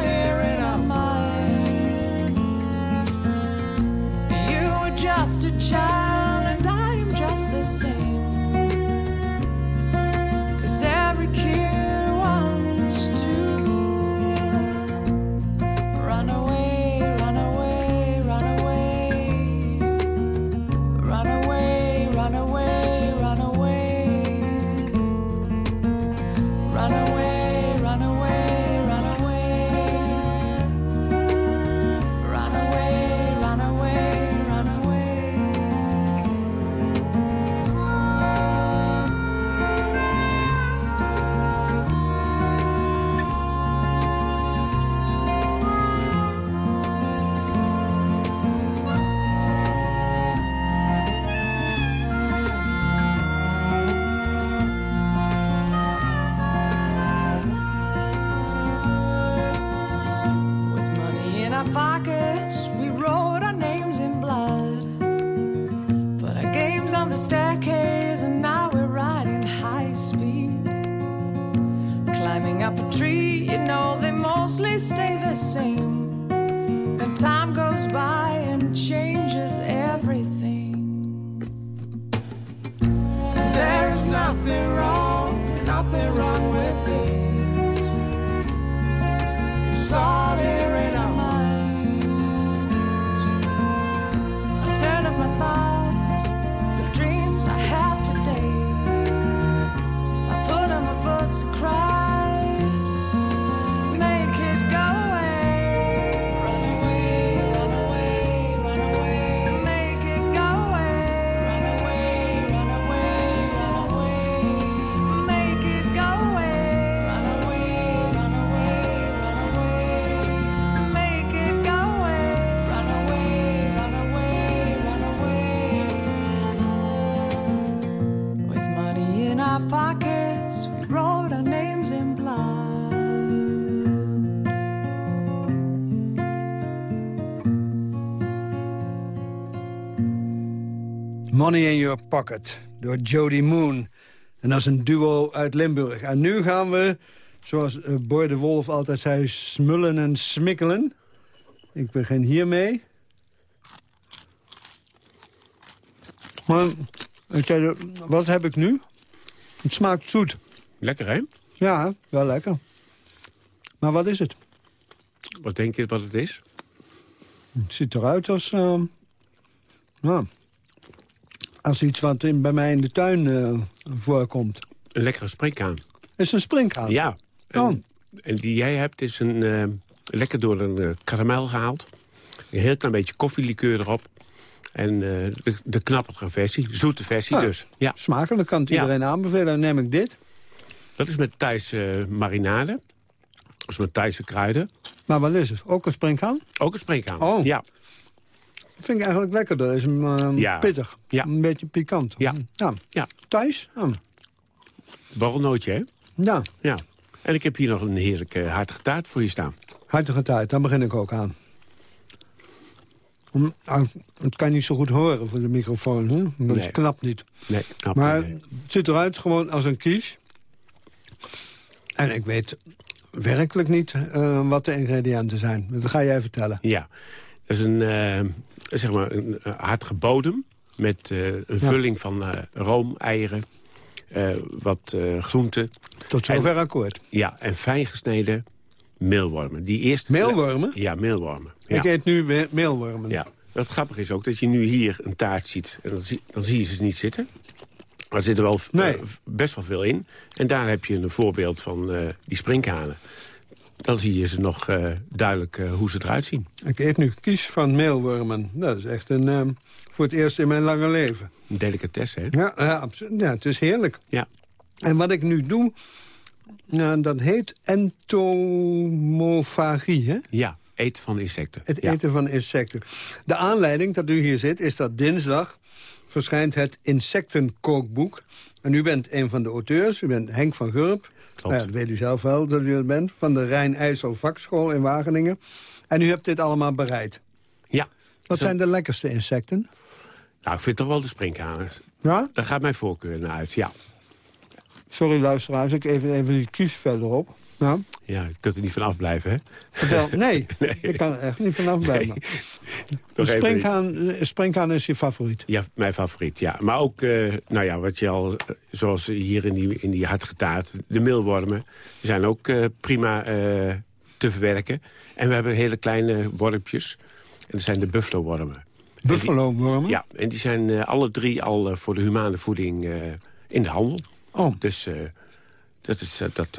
Money in Your Pocket door Jody Moon. En dat is een duo uit Limburg. En nu gaan we, zoals eh, Boy de Wolf altijd zei, smullen en smikkelen. Ik begin hiermee. Maar, ik zei, wat heb ik nu? Het smaakt zoet. Lekker, hè? Ja, wel lekker. Maar wat is het? Wat denk je wat het is? Het ziet eruit als... eh, nou, als iets wat in, bij mij in de tuin eh, voorkomt. Een lekkere springkaan. is een springkaan? Ja. En, en die jij hebt is een, eh, lekker door een eh, karamel gehaald. Een heel klein beetje koffielikeur erop. En de, de knappere versie, zoete versie Ja, dus. Ja. Smakelijk, kan het Ja. iedereen aanbevelen. Dan neem ik dit. Dat is met Thaise marinade. Dat is met Thaise kruiden. Maar wat is het? Ook een springkaan? Ook een springkaan. Oh. Ja. Dat vind ik eigenlijk lekker. Dat is een, eh, Ja. pittig. Ja. Een beetje pikant. Ja. ja. ja. Thijs? Ja. Borrelnootje, hè? Ja. Ja. En ik heb hier nog een heerlijke hartige taart voor je staan. Hartige tijd, daar begin ik ook aan. Ah, Het kan niet zo goed horen voor de microfoon, hè? Want Nee. het knapt niet. Nee, knap. Maar nee. het ziet eruit gewoon als een kies. En ik weet werkelijk niet eh, wat de ingrediënten zijn. Dat ga jij vertellen. Ja, dat is een, eh, zeg maar een eh, hartige bodem met eh, een Ja. vulling van room, eieren, wat groenten. Tot zover akkoord. Ja, en fijn gesneden meelwormen. Die eerst, Meelwormen? Ja, meelwormen. Ja. Ik eet nu meelwormen. Ja. Wat grappig is ook dat je nu hier een taart ziet. En dan zie, dan zie je ze niet zitten. Maar er zit er wel Nee. best wel veel in. En daar heb je een voorbeeld van die sprinkhanen. Dan zie je ze nog eh, duidelijk eh, hoe ze eruit zien. Ik eet nu kies van meelwormen. Dat is echt een, ehm, voor het eerst in mijn lange leven. Een delicatesse, hè? Ja, ja, absoluut. ja het is heerlijk. Ja. En wat ik nu doe, nou, dat heet entomofagie, hè? Ja, eten van insecten. Het ja. eten van insecten. De aanleiding dat u hier zit is dat dinsdag verschijnt het Insectenkookboek. En u bent een van de auteurs, u bent Henk van Gurp. Nou ja, dat weet u zelf wel dat u het bent. Van de Rijn-IJssel Vakschool in Wageningen. En u hebt dit allemaal bereid. Ja. Wat zijn de lekkerste insecten? Nou, ik vind toch wel de sprinkhanen. Ja? Daar gaat mijn voorkeur naar uit, ja. Sorry luisteraars, ik even, even die kies verderop. Ja. Ja, je kunt er niet van afblijven, hè? Vertel, nee, ik kan er echt niet vanaf blijven. Even- springhaan, springhaan is je favoriet. Ja, mijn favoriet, ja. Maar ook, eh, nou ja, wat je al, eh, zoals hier in die, in die hartige taart, de meelwormen, zijn ook eh, prima te verwerken. En we hebben hele kleine wormpjes. En dat zijn de buffalo-wormen. Buffalo-wormen? Ja, en die zijn alle drie al voor de humane voeding in de handel. Oh. Dus dat, is, dat,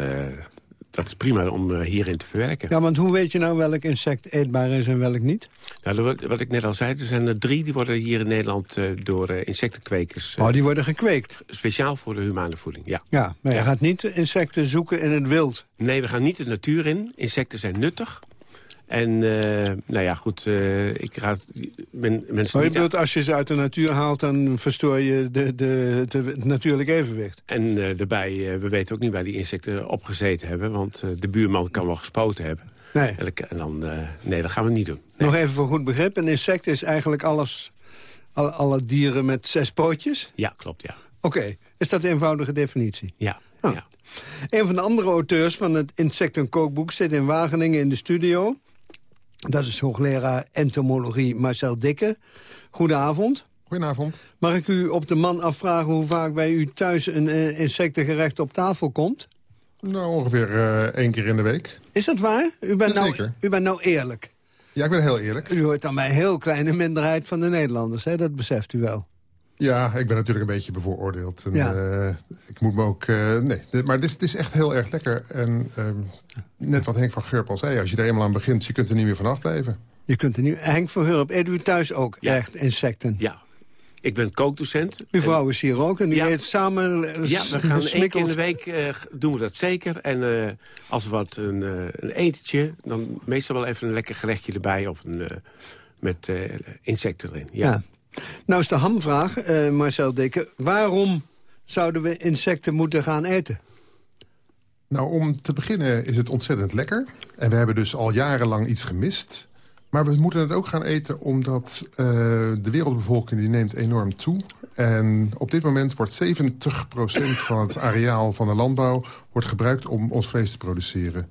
dat is prima om eh, hierin te verwerken. Ja, want hoe weet je nou welk insect eetbaar is en welk niet? Nou, wat- ik net al zei, er zijn er drie die worden hier in Nederland eh, door eh, insectenkwekers... Oh, die worden gekweekt. Speciaal voor de humane voeding, ja. Ja, maar je gaat niet insecten zoeken in het wild. Nee, we gaan niet de natuur in. Insecten zijn nuttig. En eh, nou ja, goed, eh, ik raad men, mensen Maar je niet bedoelt, als je ze uit de natuur haalt... dan verstoor je de, de, de, het natuurlijk evenwicht. En eh, daarbij, we weten ook niet waar die insecten opgezeten hebben. Want de buurman kan wel gespoten hebben. Nee. En, dan- nee, dat gaan we niet doen. Nog even voor goed begrip. Een insect is eigenlijk alles Alle, alle dieren met zes pootjes? Ja, klopt, ja. Oké, is dat de eenvoudige definitie? Ja. Ah. ja. Een van de andere auteurs van het insectenkookboek zit in Wageningen in de studio. Dat is hoogleraar entomologie Marcel Dikke. Goedenavond. Goedenavond. Mag ik u op de man afvragen hoe vaak bij u thuis een eh, insectengerecht op tafel komt? Nou, ongeveer eh, één keer in de week. Is dat waar? U bent, nou, u bent nou eerlijk. Ja, ik ben heel eerlijk. U hoort dan bij een heel kleine minderheid van de Nederlanders, hè? dat beseft u wel. Ja, ik ben natuurlijk een beetje bevooroordeeld. En, Ja. eh, ik moet me ook... eh, nee, maar het is, het is echt heel erg lekker. En ehm, net wat Henk van Geurp al zei, als je er eenmaal aan begint... je kunt er niet meer vanaf blijven. Je kunt er niet... Henk van Hurp, eet u thuis ook echt insecten? Ja. Ik ben kookdocent. Uw vrouw is hier ook en u Ja. eet samen... eh, Ja, we gaan één keer in de week eh, doen we dat zeker. En eh, als we wat een, eh, een etentje, dan meestal wel even een lekker gerechtje erbij. Of een, eh, met eh, insecten erin. Ja. Nou is de hamvraag, eh, Marcel Dikke. Waarom zouden we insecten moeten gaan eten? Nou, om te beginnen is het ontzettend lekker. En we hebben dus al jarenlang iets gemist. Maar we moeten het ook gaan eten omdat eh, de wereldbevolking die neemt enorm toe. En op dit moment wordt 70% van het areaal van de landbouw... wordt gebruikt om ons vlees te produceren.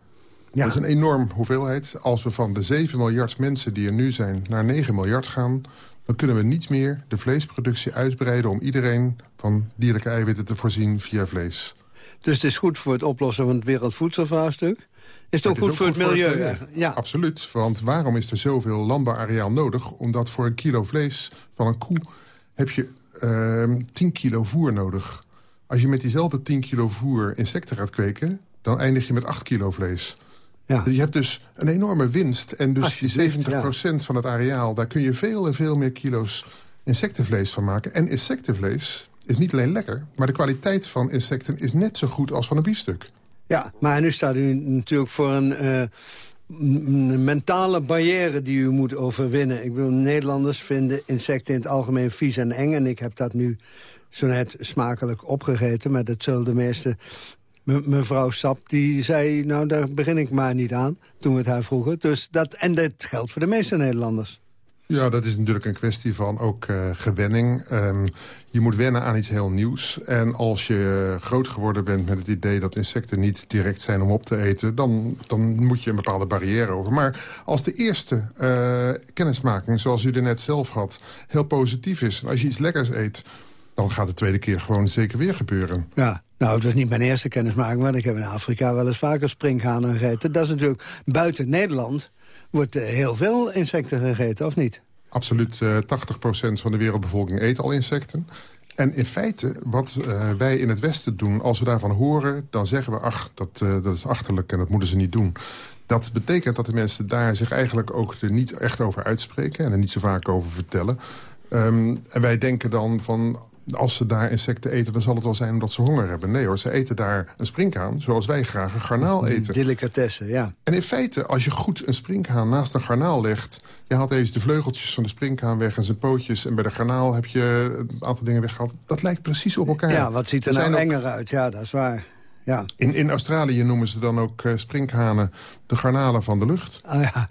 Dat is een enorm hoeveelheid. Als we van de 7 miljard mensen die er nu zijn naar 9 miljard gaan... dan kunnen we niet meer de vleesproductie uitbreiden... om iedereen van dierlijke eiwitten te voorzien via vlees. Dus het is goed voor het oplossen van het wereldvoedselvraagstuk. Is het ook Maar goed voor het milieu? Ja, absoluut. Want waarom is er zoveel landbouwareaal nodig? Omdat voor een kilo vlees van een koe heb je ehm 10 kilo voer nodig. Als je met diezelfde 10 kilo voer insecten gaat kweken... dan eindig je met 8 kilo vlees. Ja. Je hebt dus een enorme winst. En dus Alsjeblieft, 70% van het areaal... daar kun je veel en veel meer kilo's insectenvlees van maken. En insectenvlees is niet alleen lekker... maar de kwaliteit van insecten is net zo goed als van een biefstuk. Ja, maar nu staat u natuurlijk voor een eh, mentale barrière die u moet overwinnen. Ik bedoel, Nederlanders vinden insecten in het algemeen vies en eng. En ik heb dat nu zo net smakelijk opgegeten. Maar dat zullen de meeste... Me- mevrouw Sap, die zei, nou daar begin ik maar niet aan. Toen we het haar vroegen. Dus dat, en dat geldt voor de meeste Nederlanders. Ja, dat is natuurlijk een kwestie van ook eh, gewenning. Ehm, je moet wennen aan iets heel nieuws. En als je groot geworden bent met het idee dat insecten niet direct zijn om op te eten... dan, dan moet je een bepaalde barrière over. Maar als de eerste eh, kennismaking, zoals u er net zelf had, heel positief is... als je iets lekkers eet, dan gaat de tweede keer gewoon zeker weer gebeuren. Ja, nou, het was niet mijn eerste kennismaking... maar ik heb in Afrika wel eens vaker sprinkhanen gegeten. Dat is natuurlijk buiten Nederland... wordt eh, heel veel insecten gegeten, of niet? Absoluut, eh 80% van de wereldbevolking eet al insecten. En in feite, wat eh, wij in het Westen doen, als we daarvan horen... dan zeggen we, ach, dat, eh, dat is achterlijk en dat moeten ze niet doen. Dat betekent dat de mensen daar zich eigenlijk ook er niet echt over uitspreken... en er niet zo vaak over vertellen. Ehm, en wij denken dan van, als ze daar insecten eten... dan zal het wel zijn omdat ze honger hebben. Nee hoor, ze eten daar een sprinkhaan, zoals wij graag een garnaal eten. Delicatessen, ja. En in feite, als je goed een sprinkhaan naast een garnaal legt... je haalt even de vleugeltjes van de sprinkhaan weg en zijn pootjes... en bij de garnaal heb je een aantal dingen weggehaald. Dat lijkt precies op elkaar. Ja, wat ziet er, nou ook- enger uit? Ja, dat is waar. Ja. in, in Australië noemen ze dan ook eh, sprinkhanen de garnalen van de lucht. Ah, ja.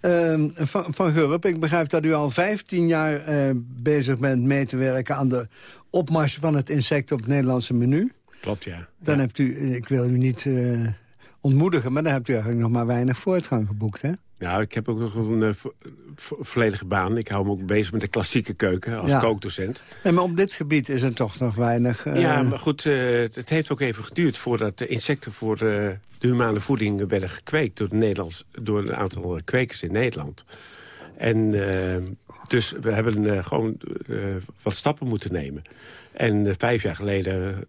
Ehm, van, van Gurp, ik begrijp dat u al 15 jaar eh, bezig bent mee te werken... aan de opmars van het insect op het Nederlandse menu. Klopt, ja. Dan hebt u, ik wil u niet eh, ontmoedigen... maar dan hebt u eigenlijk nog maar weinig voortgang geboekt, hè? Nou, ik heb ook nog een eh, vo- vo- volledige baan. Ik hou me ook bezig met de klassieke keuken als Ja. kookdocent. Nee, maar op dit gebied is er toch nog weinig... eh, Ja, maar goed, eh, het heeft ook even geduurd voordat de insecten voor de humane voeding werden gekweekt door, de Nederlands, door een aantal kwekers in Nederland. En dus we hebben gewoon wat stappen moeten nemen. En vijf jaar geleden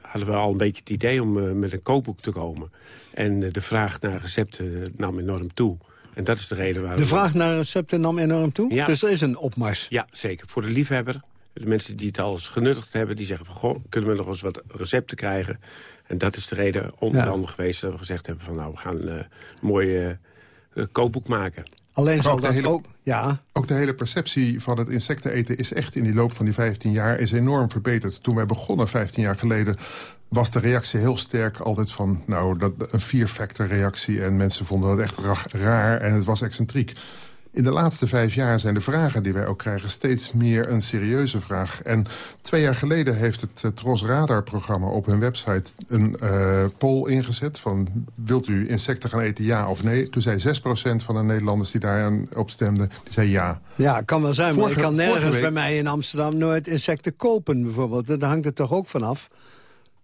hadden we al een beetje het idee om met een kookboek te komen. En de vraag naar recepten nam enorm toe. En dat is de reden waarom... De vraag naar recepten nam enorm toe? Ja. Dus er is een opmars? Ja, zeker. Voor de liefhebber. De mensen die het al eens genuttigd hebben, die zeggen van... Goh, kunnen we nog eens wat recepten krijgen? En dat is de reden onder Ja. andere geweest dat we gezegd hebben van... nou, we gaan eh, een mooi eh, eh, kookboek maken. Alleen zal dat hele- ook... Ja, Ook de hele perceptie van het insecten eten is echt in die loop van die 15 jaar is enorm verbeterd. Toen wij begonnen 15 jaar geleden was de reactie heel sterk altijd van nou, dat, een vier-factor reactie. En mensen vonden het echt ra- raar en het was excentriek. In de laatste vijf jaar zijn de vragen die wij ook krijgen... steeds meer een serieuze vraag. En twee jaar geleden heeft het uh, Tros Radar-programma op hun website... een uh, poll ingezet van... wilt u insecten gaan eten, ja of nee? Toen zei 6% van de Nederlanders die daar op stemden, die zei ja. Ja, kan wel zijn, maar ik kan nergens week... bij mij in Amsterdam... nooit insecten kopen, bijvoorbeeld. Daar hangt het toch ook vanaf?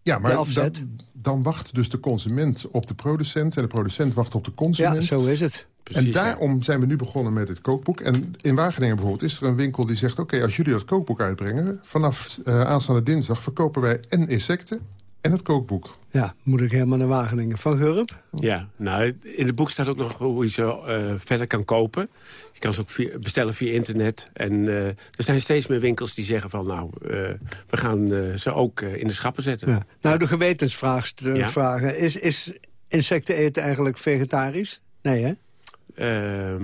Ja, maar dan, dan, wacht dus de consument op de producent... en de producent wacht op de consument. Ja, zo is het. Precies, en daarom zijn we nu begonnen met het kookboek. En in Wageningen bijvoorbeeld is er een winkel die zegt... oké, als jullie dat kookboek uitbrengen... vanaf uh, aanstaande dinsdag verkopen wij en insecten en het kookboek. Ja, moet ik helemaal naar Wageningen. Van Gurp? Ja, nou, in het boek staat ook nog hoe je ze uh, verder kan kopen. Je kan ze ook via, bestellen via internet. En uh, er zijn steeds meer winkels die zeggen van... nou, uh, we gaan ze ook in de schappen zetten. Ja. Nou, de gewetensvraag ja? vragen. Is, is insecten eten eigenlijk vegetarisch? Nee, hè? Uh,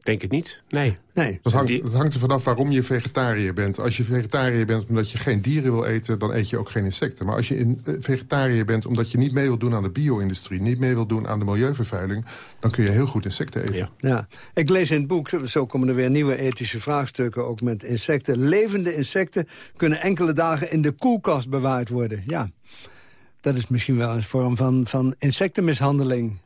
denk het niet, nee. nee. Dat, hangt, dat hangt er vanaf waarom je vegetariër bent. Als je vegetariër bent omdat je geen dieren wil eten... dan eet je ook geen insecten. Maar als je in, uh, vegetariër bent omdat je niet mee wil doen aan de bio-industrie... niet mee wil doen aan de milieuvervuiling... dan kun je heel goed insecten eten. Ja. ja. Ik lees in het boek, zo komen er weer nieuwe ethische vraagstukken... ook met insecten. Levende insecten kunnen enkele dagen in de koelkast bewaard worden. Ja, dat is misschien wel een vorm van, van insectenmishandeling.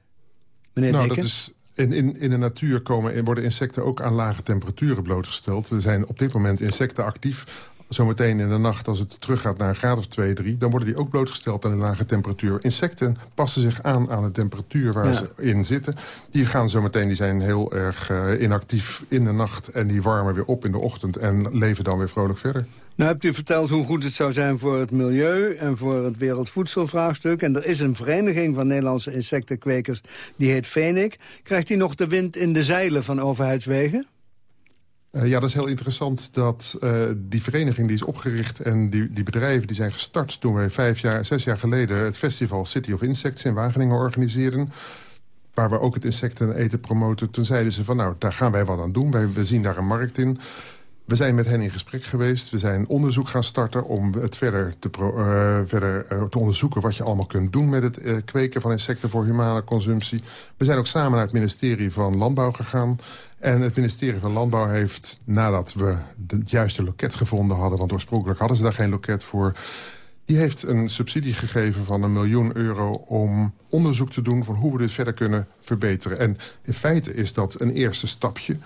Meneer nou, dat is in, in, in de natuur komen, worden insecten ook aan lage temperaturen blootgesteld. Er zijn op dit moment insecten actief. Zometeen in de nacht, als het teruggaat naar een graad of 2, 3... dan worden die ook blootgesteld aan een lage temperatuur. Insecten passen zich aan aan de temperatuur waar ja. ze in zitten. Die gaan zometeen, die zijn heel erg uh, inactief in de nacht... en die warmen weer op in de ochtend en leven dan weer vrolijk verder. Nou hebt u verteld hoe goed het zou zijn voor het milieu en voor het wereldvoedselvraagstuk. En er is een vereniging van Nederlandse insectenkwekers, die heet Venik. Krijgt hij nog de wind in de zeilen van overheidswegen? Uh, ja, dat is heel interessant dat uh, die vereniging die is opgericht... en die, die bedrijven die zijn gestart toen wij vijf jaar, zes jaar geleden... het festival City of Insects in Wageningen organiseerden waar we ook het insecten eten promoten. Toen zeiden ze van nou, daar gaan wij wat aan doen. Wij, we zien daar een markt in. We zijn met hen in gesprek geweest. We zijn onderzoek gaan starten om het verder te, uh, verder, uh, te onderzoeken... wat je allemaal kunt doen met het uh, kweken van insecten voor humane consumptie. We zijn ook samen naar het ministerie van Landbouw gegaan. En het ministerie van Landbouw heeft, nadat we het juiste loket gevonden hadden... want oorspronkelijk hadden ze daar geen loket voor... Die heeft een subsidie gegeven van een miljoen euro om onderzoek te doen... van hoe we dit verder kunnen verbeteren. En in feite is dat een eerste stapje.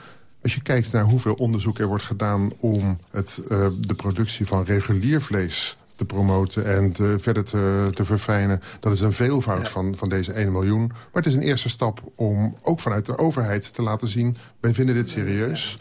Als je kijkt naar hoeveel onderzoek er wordt gedaan... om het, uh, de productie van regulier vlees te promoten en te, verder te, te verfijnen. Dat is een veelvoud ja. van, van deze 1 miljoen. Maar het is een eerste stap om ook vanuit de overheid te laten zien... wij vinden dit serieus.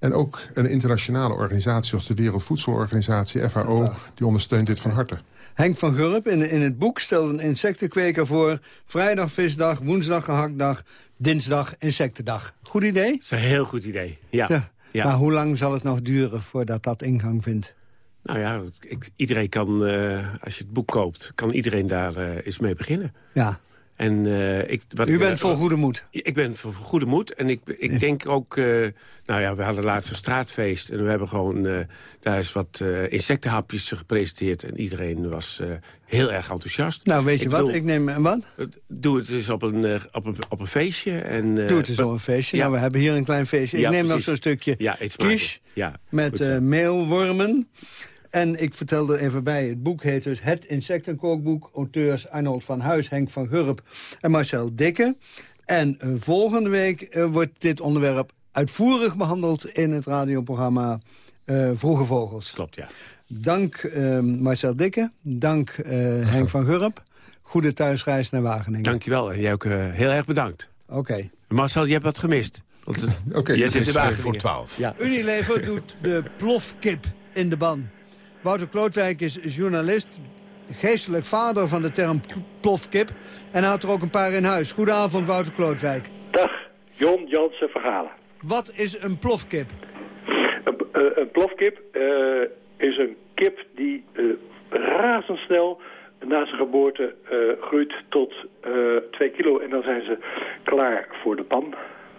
En ook een internationale organisatie als de Wereldvoedselorganisatie, FAO... die ondersteunt dit van harte. Henk van Gulp in, in het boek stelt een insectenkweker voor... vrijdag visdag, woensdag gehaktdag, dinsdag insectendag. Goed idee? Dat is een heel goed idee, ja. ja. ja. Maar hoe lang zal het nog duren voordat dat ingang vindt? Nou ja, ik, iedereen kan, uh, als je het boek koopt... kan iedereen daar uh, eens mee beginnen. Ja. En, uh, ik, wat U bent vol goede moed? Ik ben vol goede moed. En ik, ik denk ook... Uh, nou ja, we hadden laatst een straatfeest. En we hebben gewoon... Daar is wat insectenhapjes gepresenteerd. En iedereen was heel erg enthousiast. Nou, weet je ik wat? Bedoel, ik neem... En wat? Doe het eens op een, op een, op een feestje. En, doe het eens op een feestje. Ja. Nou, we hebben hier een klein feestje. Ik neem precies. nog zo'n stukje ja, quiche ja, met meelwormen. En ik vertelde even bij, het boek heet dus Het Insectenkookboek. Auteurs Arnold van Huis, Henk van Gurp en Marcel Dikke. En uh, volgende week uh, wordt dit onderwerp uitvoerig behandeld... in het radioprogramma uh, Vroege Vogels. Klopt, ja. Dank Marcel Dikke, dank Henk van Gurp. Goede thuisreis naar Wageningen. Dankjewel en jij ook heel erg bedankt. Oké. Okay. Marcel, je hebt wat gemist. Oké, okay, jij zit er voor 12. Ja. Unilever doet de plofkip in de ban. Wouter Klootwijk is journalist, geestelijk vader van de term plofkip. En hij had er ook een paar in huis. Goedenavond, Wouter Klootwijk. Dag, Jon Jansen Verhalen. Wat is een plofkip? Een, uh, een plofkip uh, is een kip die uh, razendsnel na zijn geboorte groeit tot 2 kilo. En dan zijn ze klaar voor de pan.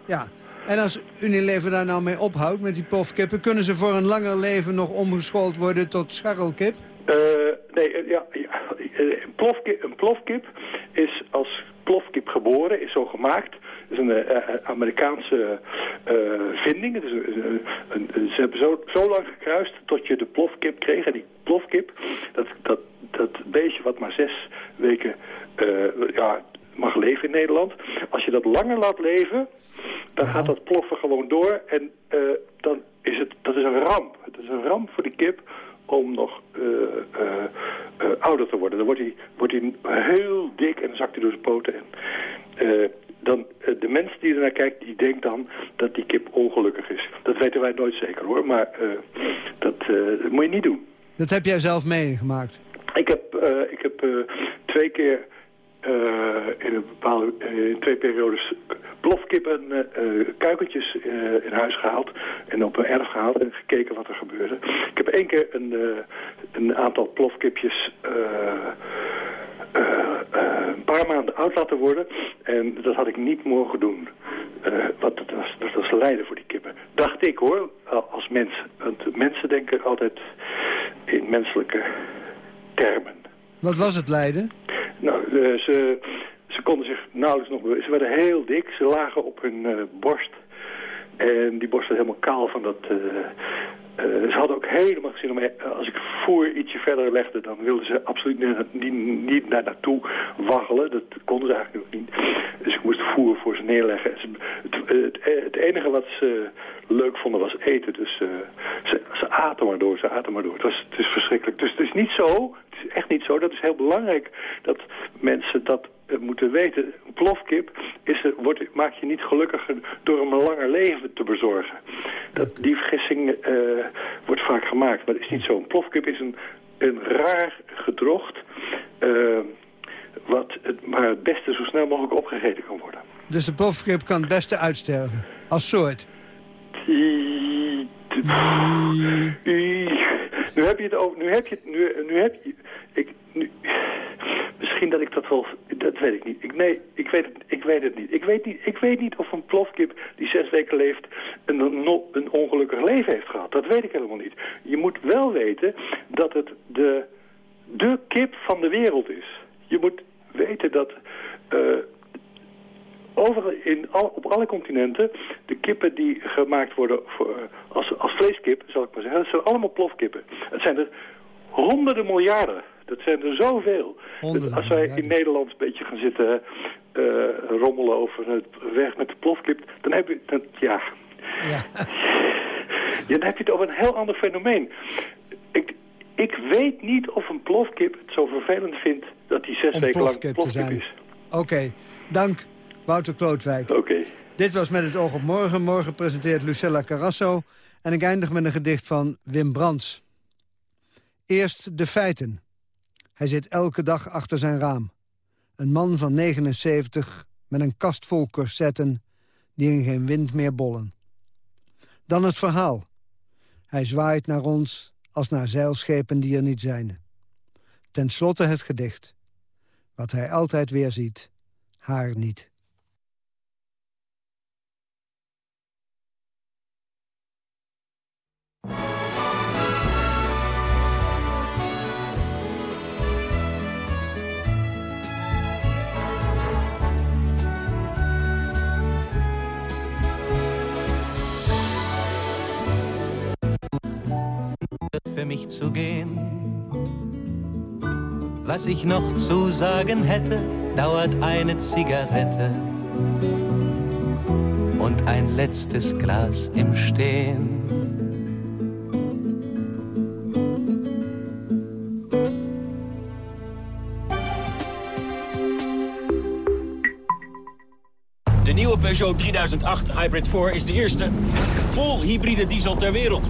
Ja, en als Unilever daar nou mee ophoudt met die plofkippen... kunnen ze voor een langer leven nog omgeschoold worden tot scharrelkip? Uh, nee, ja, ja een, plofkip, een plofkip is als plofkip geboren, is zo gemaakt... is een eh, eh, Amerikaanse eh, vinding. Het is een, een- ze hebben zo, lang gekruist tot je de plofkip kreeg. En die plofkip, dat, dat, dat beestje wat maar zes weken eh, ja, mag leven in Nederland. Als je dat langer laat leven, dan gaat dat ploffen gewoon door. En eh, dan is het, dat is een ramp. Het is een ramp voor die kip om nog eh, eh, ouder te worden. Dan wordt hij, wordt hij heel dik en dan zakt hij door zijn poten. En, eh, dan, de mens die ernaar kijkt, die denkt dan dat die kip ongelukkig is. Dat weten wij nooit zeker hoor, maar dat, dat moet je niet doen. Dat heb jij zelf meegemaakt. Ik heb, ik heb twee keer in een bepaalde eh, twee periodes plofkippen, eh, eh, kuikentjes eh, in huis gehaald en op een erf gehaald en gekeken wat er gebeurde. Ik heb één keer een, eh, een aantal plofkipjes eh, eh, eh, een paar maanden oud laten worden en dat had ik niet mogen doen. Eh, want dat was, dat was lijden voor die kippen. Dacht ik hoor, als mens. Want mensen denken altijd in menselijke termen. Wat was het lijden? Nou, eh, ze, ze konden zich nauwelijks nog bewegen. Ze werden heel dik, ze lagen op hun eh, borst. En die borst was helemaal kaal van dat... eh, ze hadden ook helemaal gezien om... eh, Als ik voer ietsje verder legde, dan wilden ze absoluut niet, niet, naar naartoe waggelen. Dat konden ze eigenlijk ook niet. Dus ik moest voer voor ze neerleggen. Het, het, enige wat ze leuk vonden was eten. Dus ze, ze aten maar door, ze aten maar door. Het, was, het is verschrikkelijk. Dus het is niet zo, echt niet zo. Dat is heel belangrijk dat mensen dat eh, moeten weten. Een plofkip is er, wordt, maakt je niet gelukkiger door hem een langer leven te bezorgen. Dat, die vergissing eh, wordt vaak gemaakt, maar dat is niet zo. Een plofkip is een, een raar gedrocht... eh, wat het, maar het beste zo snel mogelijk opgegeten kan worden. Dus de plofkip kan het beste uitsterven. Als soort. I- Nu heb je het over. Nu heb je. Nu, nu heb je. Ik, nu, misschien dat ik dat wel. Dat weet ik niet. Ik, nee, ik weet, het, ik weet het niet. Ik weet niet. Ik weet niet of een plofkip die zes weken leeft. Een, een ongelukkig leven heeft gehad. Dat weet ik helemaal niet. Je moet wel weten dat het de, de kip van de wereld is. Je moet weten dat. eh, overal in al, op alle continenten, de kippen die gemaakt worden voor, als, als vleeskip, zal ik maar zeggen, dat zijn allemaal plofkippen. Het zijn er honderden miljarden. Dat zijn er zoveel. Dus als wij in Nederland een beetje gaan zitten eh, rommelen over het weg met de plofkip, dan heb je, dan, ja. Ja, dan heb je het over een heel ander fenomeen. Ik, ik weet niet of een plofkip het zo vervelend vindt dat hij zes Om weken lang plofkip zijn. is. Oké, dank Wouter Klootwijk. Oké. Dit was Met het oog op morgen. Morgen presenteert Lucella Carrasso. En ik eindig met een gedicht van Wim Brands. Eerst de feiten. Hij zit elke dag achter zijn raam. Een man van 79 met een kast vol corsetten... die in geen wind meer bollen. Dan het verhaal. Hij zwaait naar ons als naar zeilschepen die er niet zijn. Ten slotte het gedicht. Wat hij altijd weer ziet, haar niet. Mich zu gehen. Was ich noch zu sagen hätte, dauert eine Zigarette und ein letztes Glas im Stehen. De nieuwe Peugeot 3008 Hybrid 4 is de eerste vol hybride diesel ter wereld.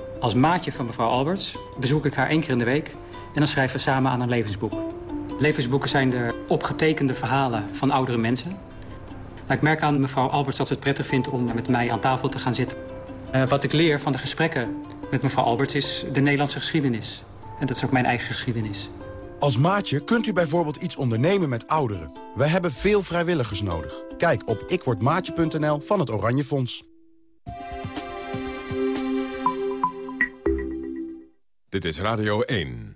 Als maatje van mevrouw Alberts bezoek ik haar één keer in de week... en dan schrijven we samen aan een levensboek. Levensboeken zijn de opgetekende verhalen van oudere mensen. Nou, ik merk aan mevrouw Alberts dat ze het prettig vindt om met mij aan tafel te gaan zitten. Uh, wat ik leer van de gesprekken met mevrouw Alberts is de Nederlandse geschiedenis. En dat is ook mijn eigen geschiedenis. Als maatje kunt u bijvoorbeeld iets ondernemen met ouderen. We hebben veel vrijwilligers nodig. Kijk op ikwordmaatje.nl van het Oranje Fonds. Dit is Radio 1.